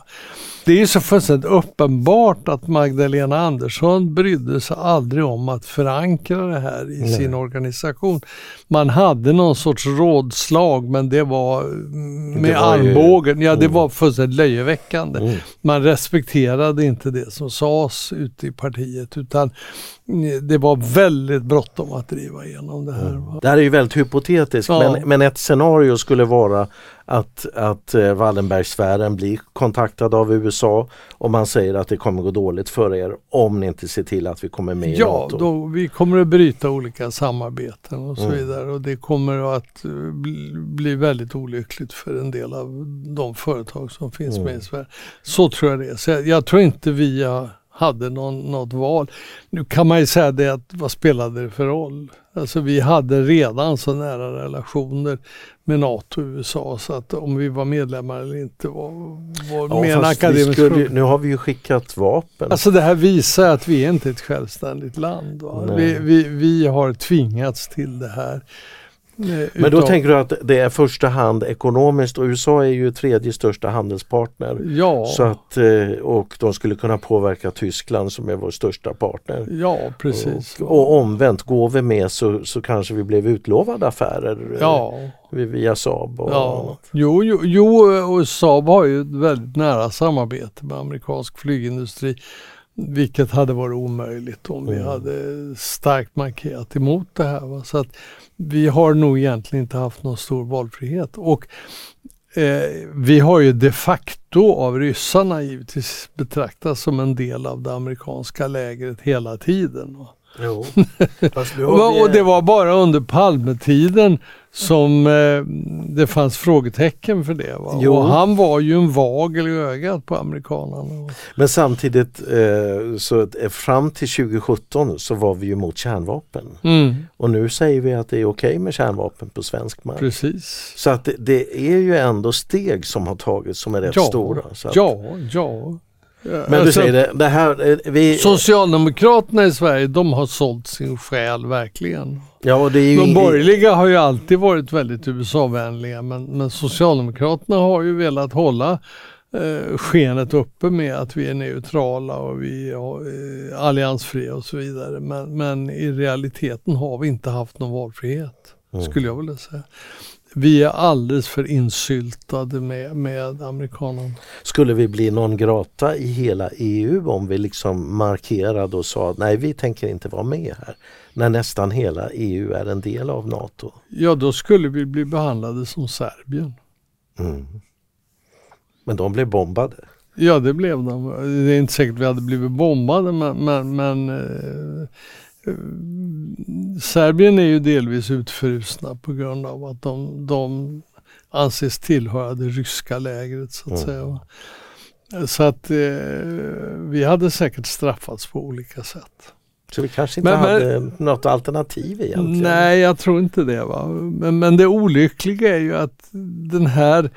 [SPEAKER 1] Det är så fullständigt uppenbart att Magdalena Andersson brydde sig aldrig om att förankra det här i
[SPEAKER 2] Nej.
[SPEAKER 1] sin organisation. Man hade någon sorts rådslag men det var mm, med
[SPEAKER 2] Det var ju-
[SPEAKER 1] armbågen. Ja, det
[SPEAKER 2] Mm.
[SPEAKER 1] var fullständigt löjeväckande
[SPEAKER 2] Mm.
[SPEAKER 1] man respekterade inte det som sades ute i partiet utan det var väldigt bråttom att driva igenom det här. va.
[SPEAKER 2] Det här är ju väldigt hypotetiskt
[SPEAKER 1] Ja.
[SPEAKER 2] men, men ett scenario skulle vara att, att eh, Wallenbergsfären blir kontaktad av USA och man säger att det kommer gå dåligt för er om ni inte ser till att vi kommer med i
[SPEAKER 1] Ja,
[SPEAKER 2] NATO.
[SPEAKER 1] då, vi kommer att bryta olika samarbeten och så
[SPEAKER 2] Mm.
[SPEAKER 1] vidare och det kommer att eh, bli, väldigt olyckligt för en del av de företag som finns
[SPEAKER 2] Mm.
[SPEAKER 1] med i Sverige. Så tror jag det är. Så jag, jag tror inte vi eh, hade någon, något val. Nu kan man ju säga det att vad spelade det för roll? Alltså vi hade redan så nära relationer med NATO och USA så att om vi var medlemmar eller inte var, var
[SPEAKER 2] Ja,
[SPEAKER 1] med en akademisk
[SPEAKER 2] skulle, nu har vi ju skickat vapen.
[SPEAKER 1] Alltså det här visar att vi är inte ett självständigt land. Vi, vi, vi har tvingats till det här. Eh,
[SPEAKER 2] Men då tänker du att det är första hand ekonomiskt och USA är ju tredje största handelspartner.
[SPEAKER 1] Ja,
[SPEAKER 2] Så att, eh, och de skulle kunna påverka Tyskland som är vår största partner.
[SPEAKER 1] ja precis.
[SPEAKER 2] Och, och omvänt, går vi med så, så kanske vi blev utlovade affärer eh,
[SPEAKER 1] ja,
[SPEAKER 2] via Saab. Och
[SPEAKER 1] ja. Jo, jo, jo, och Saab har ju ett väldigt nära samarbete med amerikansk flygindustri. Vilket hade varit omöjligt om vi
[SPEAKER 2] Mm.
[SPEAKER 1] hade starkt markerat emot det här. Va? Så att vi har nog egentligen inte haft någon stor valfrihet. Och eh, vi har ju de facto av ryssarna givetvis betraktats som en del av det amerikanska lägret hela tiden. Va?
[SPEAKER 2] Jo. Vi-
[SPEAKER 1] och det var bara under Palmetiden som eh, det fanns frågetecken för det. Va?
[SPEAKER 2] Jo.
[SPEAKER 1] Och han var ju en vagel i ögat på amerikanerna.
[SPEAKER 2] Men samtidigt eh, så eh, fram till 2017 så var vi ju mot kärnvapen.
[SPEAKER 1] Mm,
[SPEAKER 2] Och nu säger vi att det är okej med kärnvapen på svensk mark.
[SPEAKER 1] precis.
[SPEAKER 2] Så att det, det är ju ändå steg som har tagits som är rätt
[SPEAKER 1] Ja,
[SPEAKER 2] stora. Att,
[SPEAKER 1] Ja, ja.
[SPEAKER 2] Men du
[SPEAKER 1] Alltså,
[SPEAKER 2] säger det, det här, eh, vi,
[SPEAKER 1] Socialdemokraterna i Sverige, de har sålt sin själ verkligen.
[SPEAKER 2] ja,
[SPEAKER 1] De
[SPEAKER 2] ing-
[SPEAKER 1] borgerliga har ju alltid varit väldigt USA-vänliga men, men Socialdemokraterna har ju velat hålla eh, skenet uppe med att vi är neutrala och vi är eh, alliansfria och så vidare. Men, men i realiteten har vi inte haft någon valfrihet,
[SPEAKER 2] Mm.
[SPEAKER 1] skulle jag vilja säga. Vi är alldeles för insyltade med, med amerikanerna.
[SPEAKER 2] Skulle vi bli någon grata i hela EU om vi liksom markerade och sa nej vi tänker inte vara med här. När nästan hela EU är en del av NATO.
[SPEAKER 1] Ja, då skulle vi bli behandlade som Serbien.
[SPEAKER 2] Mm. Men de blev bombade.
[SPEAKER 1] Ja, det blev de. Det är inte säkert vi hade blivit bombade, men, men, men eh, Serbien är ju delvis utfrusna på grund av att de, de anses tillhöra det ryska lägret så att
[SPEAKER 2] Mm.
[SPEAKER 1] säga. Så att eh, vi hade säkert straffats på olika sätt.
[SPEAKER 2] Så vi kanske inte
[SPEAKER 1] Men- men-
[SPEAKER 2] hade något alternativ egentligen.
[SPEAKER 1] Nej, jag tror inte det. Va? Men, men det olyckliga är ju att den här eh,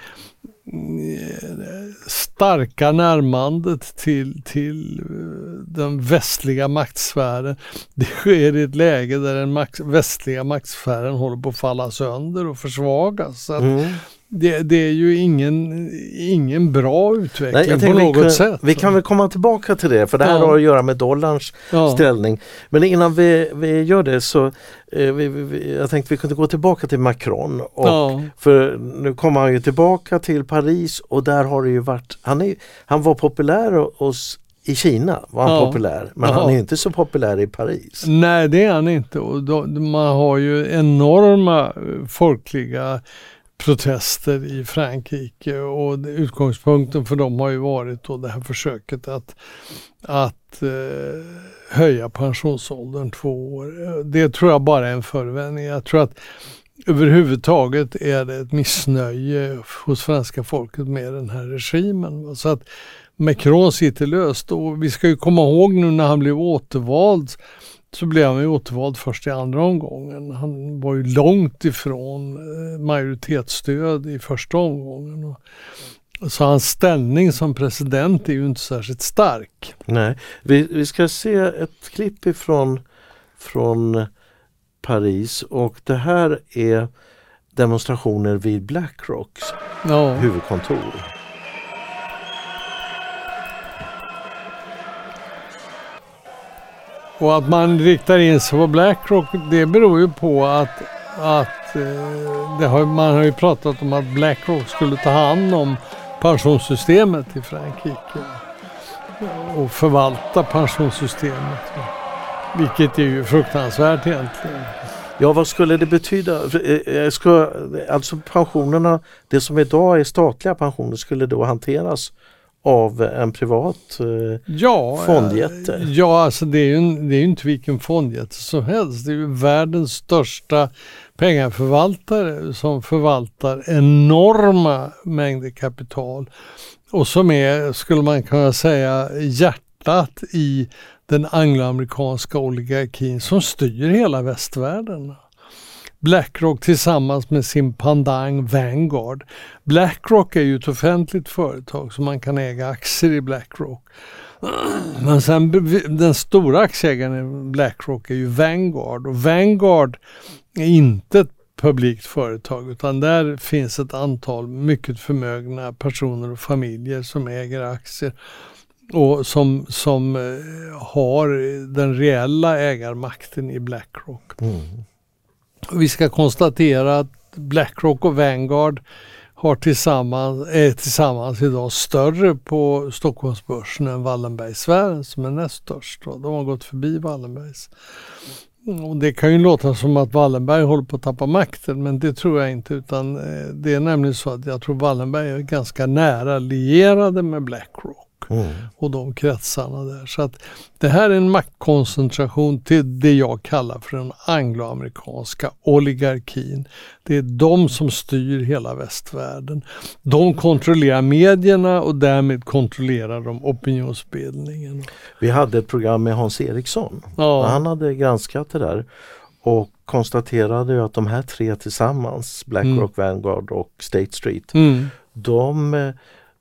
[SPEAKER 1] starka närmandet till, till eh, den västliga maktsfären. Det sker i ett läge där den max, västliga maktsfären håller på att falla sönder och försvagas. Så att
[SPEAKER 2] Mm
[SPEAKER 1] det, det är ju ingen, ingen bra utveckling
[SPEAKER 2] Nej,
[SPEAKER 1] på
[SPEAKER 2] vi,
[SPEAKER 1] något
[SPEAKER 2] kan,
[SPEAKER 1] sätt.
[SPEAKER 2] vi kan väl komma tillbaka till det för det här
[SPEAKER 1] Ja.
[SPEAKER 2] har att göra med dollarns
[SPEAKER 1] ja.
[SPEAKER 2] ställning. Men innan vi, vi gör det så eh, vi, vi- vi, jag tänkte vi kunde gå tillbaka till Macron. Och,
[SPEAKER 1] Ja.
[SPEAKER 2] För nu kommer han ju tillbaka till Paris och där har det ju varit, han, är, han var populär hos, i Kina var han
[SPEAKER 1] Ja.
[SPEAKER 2] populär men
[SPEAKER 1] Ja.
[SPEAKER 2] han är inte så populär i Paris.
[SPEAKER 1] Nej, det är han inte. Och då, man har ju enorma eh, folkliga protester i Frankrike och utgångspunkten för dem har ju varit då det här försöket att, att eh, höja pensionsåldern två år. Det tror jag bara är en förevändning. Jag tror att överhuvudtaget är det ett missnöje hos svenska folket med den här regimen. Så att Macron sitter löst och vi ska ju komma ihåg nu när han blev återvald så blev han ju återvald först i andra omgången. Han var ju långt ifrån eh, majoritetsstöd i första omgången. Så hans ställning som president är ju inte särskilt stark.
[SPEAKER 2] Nej, vi, vi ska se ett klipp ifrån från Paris och det här är demonstrationer vid Blackrocks
[SPEAKER 1] Ja.
[SPEAKER 2] huvudkontor.
[SPEAKER 1] Och att man riktar in sig på Blackrock det beror ju på att, att eh, det har, man har ju pratat om att Blackrock skulle ta hand om pensionssystemet i Frankrike och förvalta pensionssystemet. Vilket är ju fruktansvärt egentligen.
[SPEAKER 2] Ja, vad skulle det betyda? Eh, eh, ska, alltså pensionerna, det som idag är statliga pensioner skulle då hanteras av en privat eh,
[SPEAKER 1] Ja,
[SPEAKER 2] Fondjätte.
[SPEAKER 1] eh, Ja, alltså det är, ju en, det är inte vilken fondjätte som helst. Det är ju världens största pengaförvaltare som förvaltar enorma mängder kapital och som är, skulle man kunna säga, hjärtat i den angloamerikanska oligarkin som styr hela västvärlden. Blackrock tillsammans med sin pandang Vanguard. Blackrock är ju ett offentligt företag så man kan äga aktier i Blackrock. Men sen den stora aktieägaren i Blackrock är ju Vanguard och Vanguard är inte ett publikt företag utan där finns ett antal mycket förmögna personer och familjer som äger aktier och som, som eh, har den reella ägarmakten i Blackrock.
[SPEAKER 2] mm.
[SPEAKER 1] Vi ska konstatera att Blackrock och Vanguard har tillsammans, är tillsammans idag större på Stockholmsbörsen än Wallenbergsfären som är näst störst. De har gått förbi Wallenbergs. Och det kan ju låta som att Wallenberg håller på att tappa makten men det tror jag inte utan eh, det är nämligen så att jag tror Wallenberg är ganska nära lierade med Blackrock
[SPEAKER 2] Mm.
[SPEAKER 1] och de kretsarna där. Så att det här är en maktkoncentration till det jag kallar för den angloamerikanska oligarkin. Det är de som styr hela västvärlden. De kontrollerar medierna och därmed kontrollerar de opinionsbildningen.
[SPEAKER 2] Vi hade ett program med Hans Eriksson.
[SPEAKER 1] Ja,
[SPEAKER 2] Han hade granskat det där och konstaterade att de här tre tillsammans, Blackrock, Vanguard och State Street,
[SPEAKER 1] mm,
[SPEAKER 2] de, eh,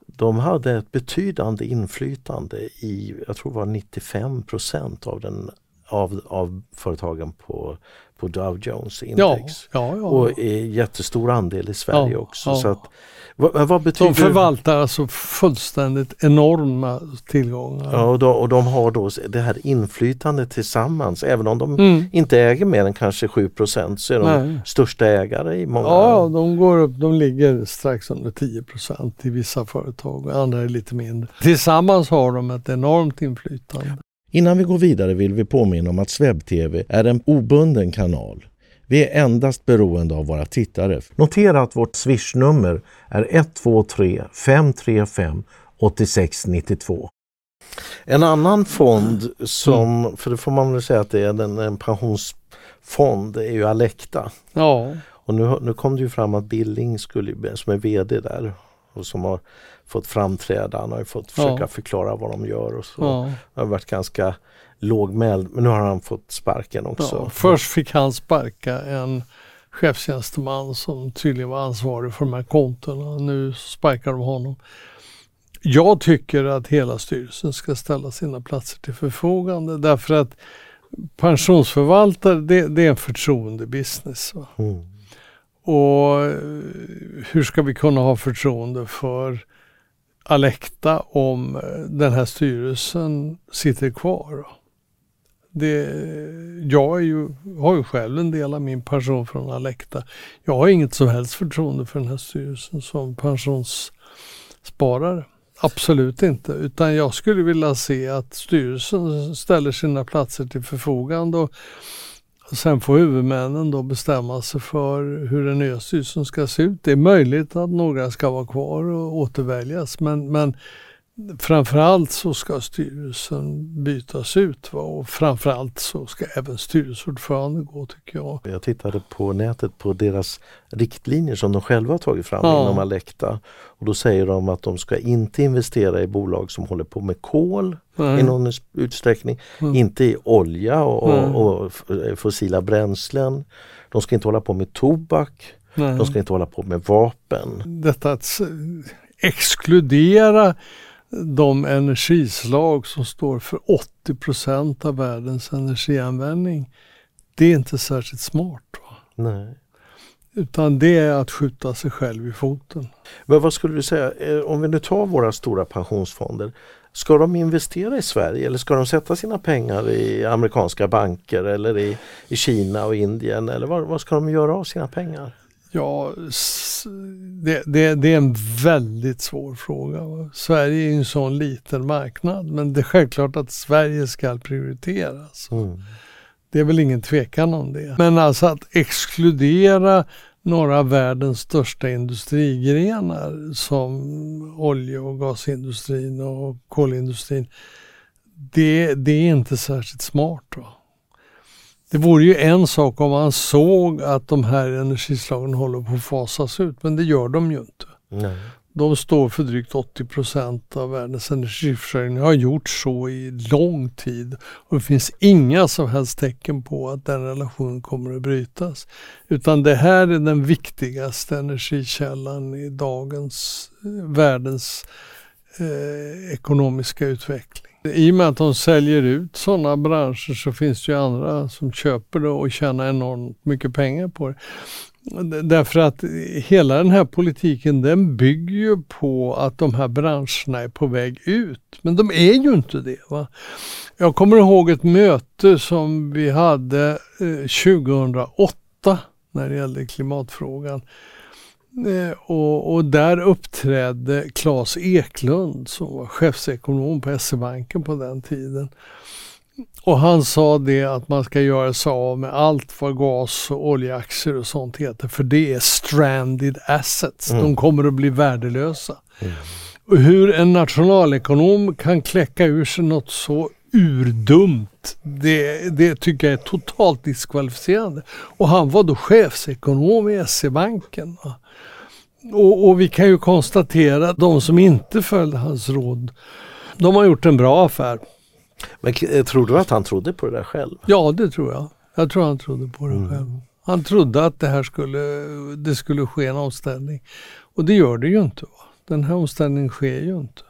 [SPEAKER 2] de hade ett betydande inflytande i, jag tror det var 95 procent av, den, av, av företagen på, på Dow Jones Index.
[SPEAKER 1] Ja, ja, ja.
[SPEAKER 2] Och jättestor andel i Sverige också. Så att, vad, vad betyder
[SPEAKER 1] De förvaltar alltså fullständigt enorma tillgångar.
[SPEAKER 2] Ja, och de, och de har då det här inflytandet tillsammans. Även om de
[SPEAKER 1] Mm.
[SPEAKER 2] inte äger mer än kanske 7% så är de
[SPEAKER 1] Nej.
[SPEAKER 2] största ägare i många...
[SPEAKER 1] Ja, de går upp, de ligger strax under 10% i vissa företag och andra är lite mindre. Tillsammans har de ett enormt inflytande.
[SPEAKER 3] Innan vi går vidare vill vi påminna om att SvebTV är en obunden kanal. Vi är endast beroende av våra tittare. Notera att vårt swishnummer är 123 535 8692.
[SPEAKER 2] En annan fond som, för det får man väl säga att det är en, en pensionsfond, det är ju Alecta.
[SPEAKER 1] Ja,
[SPEAKER 2] Och nu, nu kom det ju fram att Billing skulle, som är VD där och som har fått framträda, han har ju fått
[SPEAKER 1] Ja.
[SPEAKER 2] försöka förklara vad de gör och så.
[SPEAKER 1] ja,
[SPEAKER 2] Det har varit ganska lågmäld men nu har han fått sparken också.
[SPEAKER 1] ja. Först fick han sparka en chefstjänsteman som tydligen var ansvarig för de här kontona. Nu sparkar de honom. Jag tycker att hela styrelsen ska ställa sina platser till förfogande därför att pensionsförvaltare det, det är en förtroendebusiness.
[SPEAKER 2] Mm.
[SPEAKER 1] Och eh, hur ska vi kunna ha förtroende för Alecta om eh, den här styrelsen sitter kvar? Det, jag är ju, har ju själv en del av min pension från Alecta. Jag har inget som helst förtroende för den här styrelsen som pensionssparare. Absolut inte, utan jag skulle vilja se att styrelsen ställer sina platser till förfogande och Sen får huvudmännen då bestämma sig för hur den nya styrelsen ska se ut. Det är möjligt att några ska vara kvar och återväljas men, men framförallt så ska styrelsen bytas ut va? och framförallt så ska även styrelseordförande gå tycker jag.
[SPEAKER 2] Jag tittade på nätet på deras riktlinjer som de själva har tagit fram
[SPEAKER 1] Ja.
[SPEAKER 2] inom Alecta. Och då säger de att de ska inte investera i bolag som håller på med kol
[SPEAKER 1] Nej.
[SPEAKER 2] i någon utsträckning.
[SPEAKER 1] Mm.
[SPEAKER 2] Inte i olja och, och, och f- fossila bränslen. De ska inte hålla på med tobak.
[SPEAKER 1] Nej.
[SPEAKER 2] De ska inte hålla på med vapen.
[SPEAKER 1] Detta att exkludera de energislag som står för 80 procent av världens energianvändning. Det är inte särskilt smart. Utan det är att skjuta sig själv i foten.
[SPEAKER 2] Men vad skulle du säga, eh, om vi nu tar våra stora pensionsfonder. Ska de investera i Sverige eller ska de sätta sina pengar i amerikanska banker eller i, i Kina och Indien? Eller vad, vad ska de göra av sina pengar?
[SPEAKER 1] Ja, det, det, det är en väldigt svår fråga. Sverige är ju en sån liten marknad men det är självklart att Sverige ska prioriteras.
[SPEAKER 2] Mm.
[SPEAKER 1] Det är väl ingen tvekan om det. Men alltså att exkludera några av världens största industrigrenar som olje och gasindustrin och kolindustrin. Det, det är inte särskilt smart. Va? Det vore ju en sak om man såg att de här energislagen håller på att fasas ut, men det gör de ju inte.
[SPEAKER 2] Nej.
[SPEAKER 1] De står för drygt 80 procent av världens energiförsörjning har gjort så i lång tid och det finns inga som helst tecken på att den relationen kommer att brytas. Utan det här är den viktigaste energikällan i dagens eh, världens eh, ekonomiska utveckling. I och med att de säljer ut sådana branscher så finns det ju andra som köper det och tjänar enormt mycket pengar på det. Därför att hela den här politiken den bygger ju på att de här branscherna är på väg ut. Men de är ju inte det. Va? Jag kommer ihåg ett möte som vi hade eh, 2008 när det gällde klimatfrågan. Eh, och, och där uppträdde Claes Eklund som var chefsekonom på SE-banken på den tiden. Och han sa det att man ska göra sig av med allt vad gas och oljeaktier och sånt heter för det är stranded assets.
[SPEAKER 2] Mm.
[SPEAKER 1] De kommer att bli värdelösa.
[SPEAKER 2] Mm.
[SPEAKER 1] Och hur en nationalekonom kan kläcka ur sig något så urdumt, det, det tycker jag är totalt diskvalificerande. Och han var då chefsekonom i SE-banken. Och, och vi kan ju konstatera att de som inte följde hans råd, de har gjort en bra affär.
[SPEAKER 2] Men eh, tror du att han trodde på det där själv?
[SPEAKER 1] Ja, det tror jag. Jag tror han trodde på det
[SPEAKER 2] Mm.
[SPEAKER 1] själv. Han trodde att det här skulle, det skulle ske en omställning. Och det gör det ju inte. Va? Den här omställningen sker ju inte.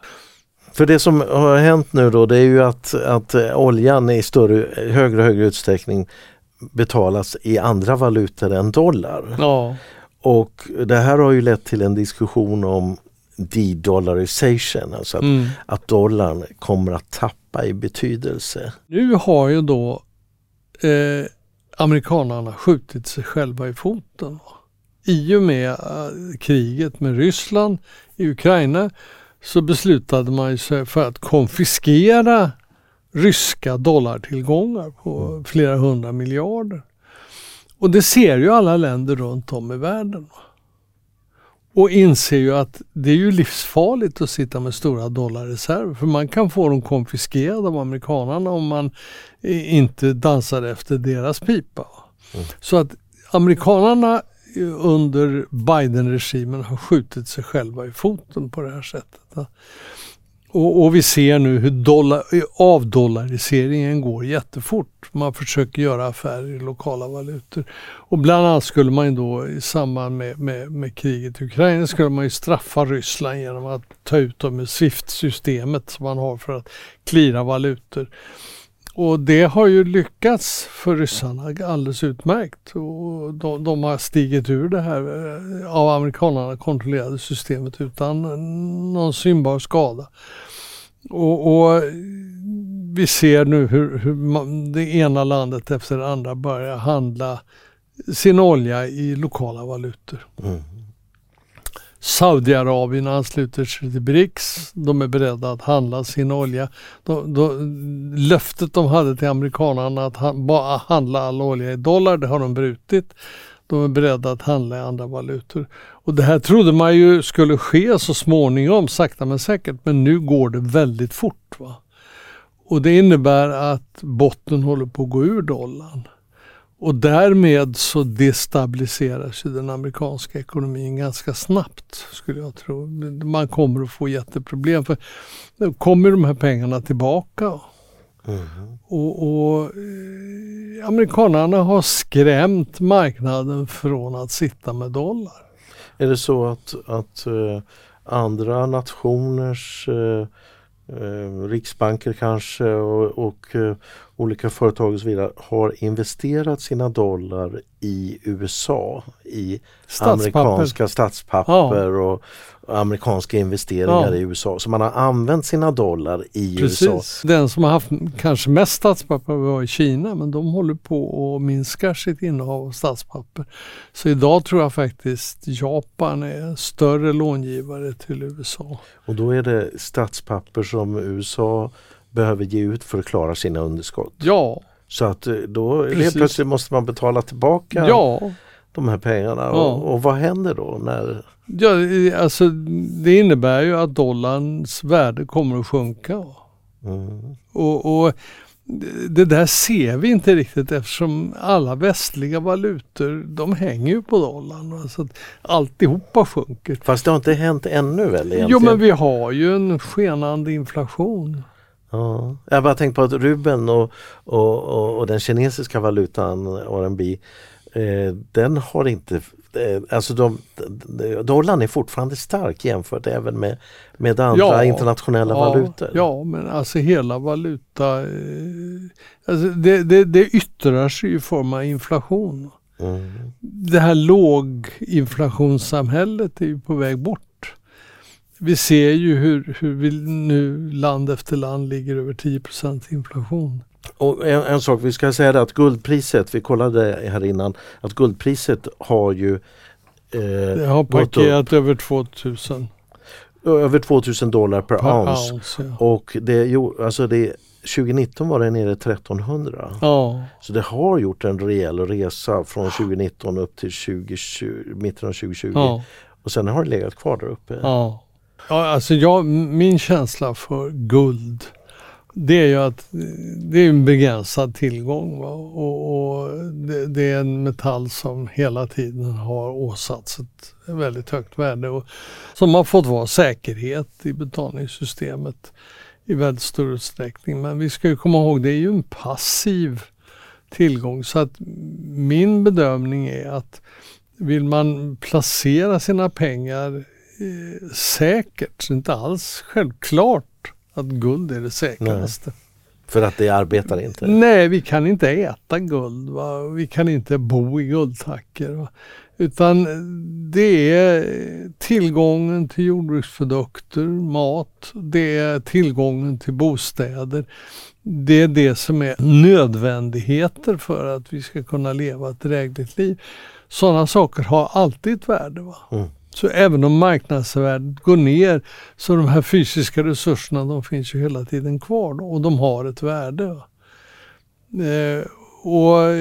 [SPEAKER 2] För det som har hänt nu då det är ju att, att oljan i större, högre och högre utsträckning betalas i andra valutor än dollar.
[SPEAKER 1] Ja.
[SPEAKER 2] Och det här har ju lett till en diskussion om de-dollarization, alltså att,
[SPEAKER 1] Mm.
[SPEAKER 2] att dollarn kommer att tappa i betydelse.
[SPEAKER 1] Nu har ju då eh, amerikanarna skjutit sig själva i foten. I och med eh, kriget med Ryssland i Ukraina så beslutade man sig för att konfiskera ryska dollartillgångar på flera hundra miljarder. Och det ser ju alla länder runt om i världen. Och inser ju att det är ju livsfarligt att sitta med stora dollarreserver för man kan få dem konfiskerade av amerikanerna om man inte dansar efter deras pipa. va. Så att amerikanerna eh, under Biden-regimen har skjutit sig själva i foten på det här sättet. Och, och vi ser nu hur dollar, avdollariseringen går jättefort. Man försöker göra affärer i lokala valutor. Och bland annat skulle man ju då i samband med, med, med kriget i Ukraina skulle man ju straffa Ryssland genom att ta ut dem ur Swift-systemet som man har för att klira valutor. Och det har ju lyckats för ryssarna alldeles utmärkt. Och de, de har stigit ur det här eh, av amerikanerna kontrollerade systemet utan någon synbar skada. Och, och vi ser nu hur, hur man, det ena landet efter det andra börjar handla sin olja i lokala valutor.
[SPEAKER 2] Mm.
[SPEAKER 1] Saudiarabien ansluter sig till BRICS. De är beredda att handla sin olja. De, de, löftet de hade till amerikanerna att han, bara handla all olja i dollar, det har de brutit. De är beredda att handla i andra valutor. Och det här trodde man ju skulle ske så småningom, sakta men säkert. Men nu går det väldigt fort. Va? Och det innebär att botten håller på att gå ur dollarn. Och därmed så destabiliseras ju den amerikanska ekonomin ganska snabbt skulle jag tro. Man kommer att få jätteproblem för nu kommer de här pengarna tillbaka.
[SPEAKER 2] Mm.
[SPEAKER 1] Och, och eh, amerikanerna har skrämt marknaden från att sitta med dollar.
[SPEAKER 2] Är det så att, att eh, andra nationers eh, eh, riksbanker kanske och, och eh, olika företag och så vidare har investerat sina dollar i USA i
[SPEAKER 1] Statspapper.
[SPEAKER 2] amerikanska statspapper och, och amerikanska investeringar
[SPEAKER 1] Ja.
[SPEAKER 2] i USA. Så man har använt sina dollar i USA.
[SPEAKER 1] Precis. Den som har haft kanske mest statspapper var i Kina men de håller på att minska sitt innehav av statspapper. Så idag tror jag faktiskt Japan är större långivare till USA.
[SPEAKER 2] Och då är det statspapper som USA behöver ge ut för att klara sina underskott.
[SPEAKER 1] Ja,
[SPEAKER 2] Så att eh, då
[SPEAKER 1] Precis.
[SPEAKER 2] helt plötsligt måste man betala tillbaka
[SPEAKER 1] ja.
[SPEAKER 2] de här pengarna.
[SPEAKER 1] Ja.
[SPEAKER 2] Och, och vad händer då? när
[SPEAKER 1] Ja, alltså det innebär ju att dollarns värde kommer att sjunka.
[SPEAKER 2] mm.
[SPEAKER 1] Och, och det där ser vi inte riktigt eftersom alla västliga valutor de hänger ju på dollarn. Alltså att alltihopa sjunker.
[SPEAKER 2] Fast det har inte hänt ännu väl egentligen?
[SPEAKER 1] Jo men vi har ju en skenande inflation.
[SPEAKER 2] Ja. Jag bara tänkt på att rubeln och, och, och, och den kinesiska valutan RMB eh, den har inte eh, Alltså de, de, dollarn är fortfarande stark jämfört även med, med andra
[SPEAKER 1] Ja.
[SPEAKER 2] internationella
[SPEAKER 1] ja,
[SPEAKER 2] valutor.
[SPEAKER 1] Ja men alltså hela valuta, eh, alltså det, det, det yttrar sig i form av inflation.
[SPEAKER 2] Mm.
[SPEAKER 1] det här låginflationssamhället är ju på väg bort. Vi ser ju hur, hur vi nu land efter land ligger över 10% inflation.
[SPEAKER 2] Och en, en sak vi ska säga är att guldpriset, vi kollade här innan, att guldpriset har ju eh,
[SPEAKER 1] Det har parkerat över 2000
[SPEAKER 2] över 2000 dollar per,
[SPEAKER 1] per
[SPEAKER 2] ounce.
[SPEAKER 1] ounce. ja.
[SPEAKER 2] Och det, alltså det, 2019 var det nere 1300.
[SPEAKER 1] Ja,
[SPEAKER 2] Så det har gjort en rejäl resa från 2019 upp till 2020, mitten av 2020.
[SPEAKER 1] ja,
[SPEAKER 2] Och sen har det legat kvar där uppe.
[SPEAKER 1] ja ja alltså jag, min känsla för guld det är ju att det är en begränsad tillgång va? och, och det, det är en metall som hela tiden har åsatts ett väldigt högt värde och som har fått vara säkerhet i betalningssystemet i väldigt stor utsträckning. Men vi ska ju komma ihåg det är ju en passiv tillgång så att min bedömning är att vill man placera sina pengar eh, säkert, inte alls självklart att guld är det säkraste.
[SPEAKER 2] För att det arbetar inte?
[SPEAKER 1] Nej, vi kan inte äta guld. Va? Vi kan inte bo i guldtackor. Va? Utan det är tillgången till jordbruksprodukter, mat, det är tillgången till bostäder. Det är det som är nödvändigheter för att vi ska kunna leva ett drägligt liv. Sådana saker har alltid ett värde. Va? Mm. Så även om marknadsvärdet går ner så de här fysiska resurserna de finns ju hela tiden kvar då, och de har ett värde. Eh, och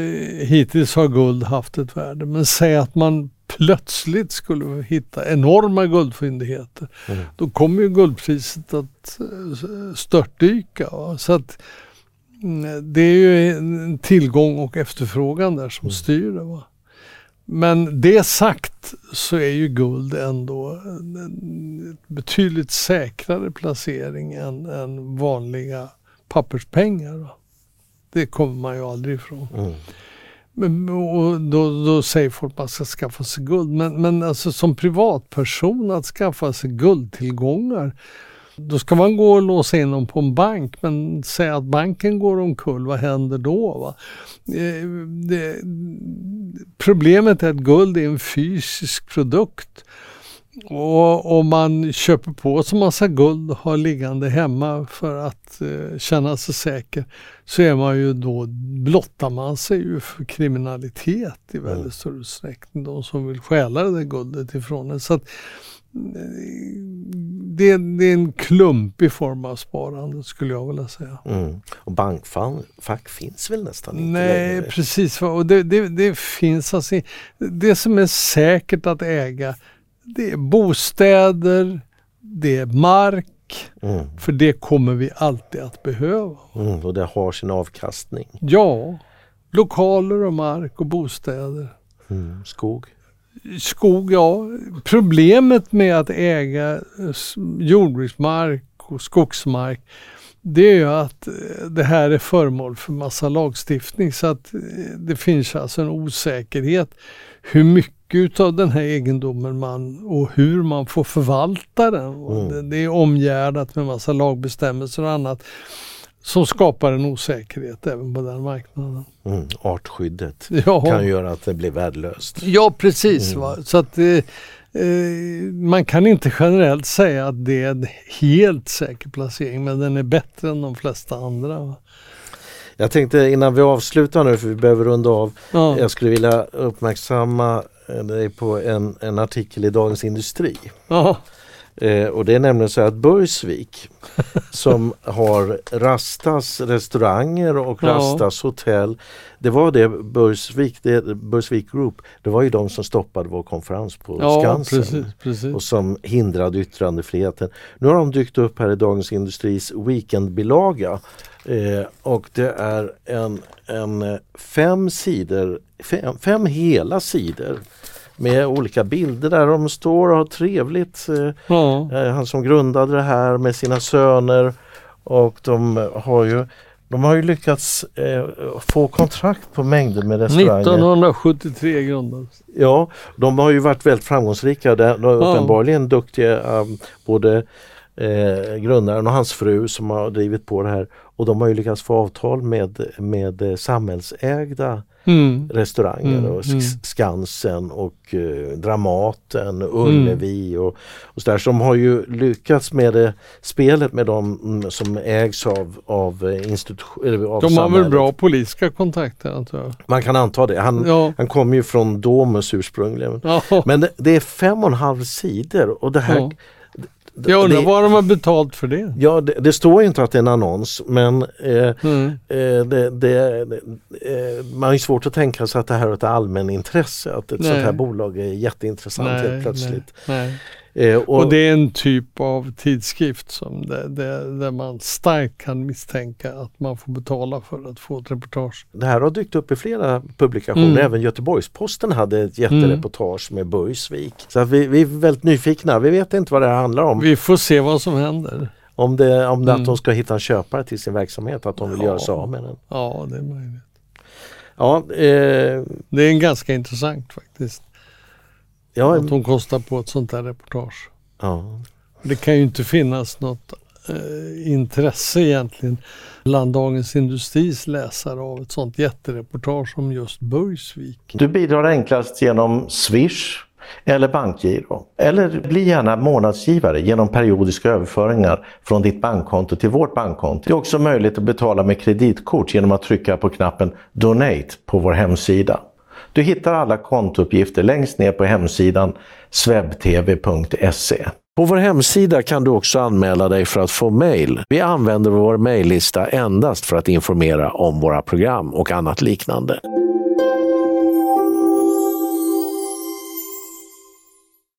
[SPEAKER 1] hittills har guld haft ett värde. Men säg att man plötsligt skulle hitta enorma guldfyndigheter. Mm. Då kommer ju guldpriset att eh, störtdyka. Va? Så att mm, det är ju en tillgång och efterfrågan där som mm. styr det. Va? Men det sagt så är ju guld ändå en betydligt säkrare placering än, än vanliga papperspengar. Det kommer man ju aldrig ifrån. Mm. Men, och då, då säger folk att man ska skaffa sig guld. Men, men alltså som privatperson att skaffa sig guldtillgångar då ska man gå och låsa in dem på en bank men säga att banken går omkull, vad händer då? Va? Eh, det, problemet är att guld är en fysisk produkt. Och om man köper på sig massa guld och har liggande hemma för att eh, känna sig säker så är man ju då, blottar man sig ju för kriminalitet i väldigt mm. stor utsträckning. De som vill stjäla det där guldet ifrån en. Så att, det, det, är en klumpig form av sparande skulle jag vilja säga.
[SPEAKER 2] Mm. Och bankfack finns väl nästan inte
[SPEAKER 1] Nej,
[SPEAKER 2] längre?
[SPEAKER 1] precis. Och det, det, det, finns alltså, det som är säkert att äga det är bostäder, det är mark, mm. för det kommer vi alltid att behöva.
[SPEAKER 2] Mm, och det har sin avkastning?
[SPEAKER 1] Ja, lokaler och mark och bostäder.
[SPEAKER 2] Mm. Skog?
[SPEAKER 1] Skog, ja. Problemet med att äga jordbruksmark och skogsmark det är ju att eh, det här är föremål för massa lagstiftning så att eh, det finns alltså en osäkerhet hur mycket av den här egendomen man och hur man får förvalta den. Mm. Det, det, är omgärdat med massa lagbestämmelser och annat som skapar en osäkerhet även på den marknaden.
[SPEAKER 2] Mm, artskyddet ja. kan göra att det blir värdelöst.
[SPEAKER 1] Ja precis. Mm. Så att eh, eh, Man kan inte generellt säga att det är en helt säker placering men den är bättre än de flesta andra. Va?
[SPEAKER 2] Jag tänkte innan vi avslutar nu för vi behöver runda av. Ja. Jag skulle vilja uppmärksamma dig på en, en artikel i Dagens Industri. Ja. Eh, och det är nämligen så att Burgsvik som har Rastas restauranger och ja. Rastas hotell. Det var det Burgsvik, det, Burgsvik Group, det var ju de som stoppade vår konferens på ja, Skansen precis, precis. och som hindrade yttrandefriheten. Nu har de dykt upp här i Dagens Industris weekendbilaga eh, och det är en, en fem sidor, fem, fem hela sidor med olika bilder där de står och har trevligt. Mm. Han som grundade det här med sina söner och de har ju de har ju lyckats eh, få kontrakt på mängder med restauranger.
[SPEAKER 1] 1973 grundades.
[SPEAKER 2] Ja, de har ju varit väldigt framgångsrika. De är uppenbarligen duktiga, um, både eh, grundaren och hans fru som har drivit på det här. Och de har ju lyckats få avtal med, med eh, samhällsägda mm. restauranger mm. och mm. Skansen och eh, Dramaten, Ullevi mm. och, och så där. Så de har ju lyckats med det, spelet med de mm, som ägs av, av eh, institutioner. De
[SPEAKER 1] har väl bra politiska kontakter antar jag?
[SPEAKER 2] Man kan anta det. Han, ja. han kommer ju från Domus ursprungligen. Ja. Men det, det, är fem och en halv sidor och det här ja
[SPEAKER 1] jag undrar vad de har betalt för det?
[SPEAKER 2] Ja, det, det står inte att det är en annons men eh, mm. eh, det, det, eh, man har svårt att tänka sig att det här är ett allmänintresse, att ett nej. sånt här bolag är jätteintressant nej, helt plötsligt.
[SPEAKER 1] Nej, Eh, och, och, det är en typ av tidskrift som det, det, där man starkt kan misstänka att man får betala för att få ett reportage.
[SPEAKER 2] Det här har dykt upp i flera publikationer, mm. även Göteborgs-Posten hade ett jättereportage mm. med Burgsvik. Så vi, vi, är väldigt nyfikna, vi vet inte vad det här handlar om.
[SPEAKER 1] Vi får se vad som händer.
[SPEAKER 2] Om det, om det mm. att de ska hitta en köpare till sin verksamhet, att de vill ja. göra sig av med den.
[SPEAKER 1] Ja, det är möjligt.
[SPEAKER 2] Ja, eh,
[SPEAKER 1] det är en ganska intressant faktiskt. Ja, att de kostar på ett sånt här reportage.
[SPEAKER 4] Ja.
[SPEAKER 1] Det kan ju inte finnas något eh, intresse egentligen bland Dagens Industris läsare av ett sånt jättereportage om just Burgsvik.
[SPEAKER 2] Du bidrar enklast genom Swish eller bankgiro. Eller bli gärna månadsgivare genom periodiska överföringar från ditt bankkonto till vårt bankkonto. Det är också möjligt att betala med kreditkort genom att trycka på knappen Donate på vår hemsida. Du hittar alla kontouppgifter längst ner på hemsidan swebtv.se. På vår hemsida kan du också anmäla dig för att få mejl. Vi använder vår mejllista endast för att informera om våra program och annat liknande.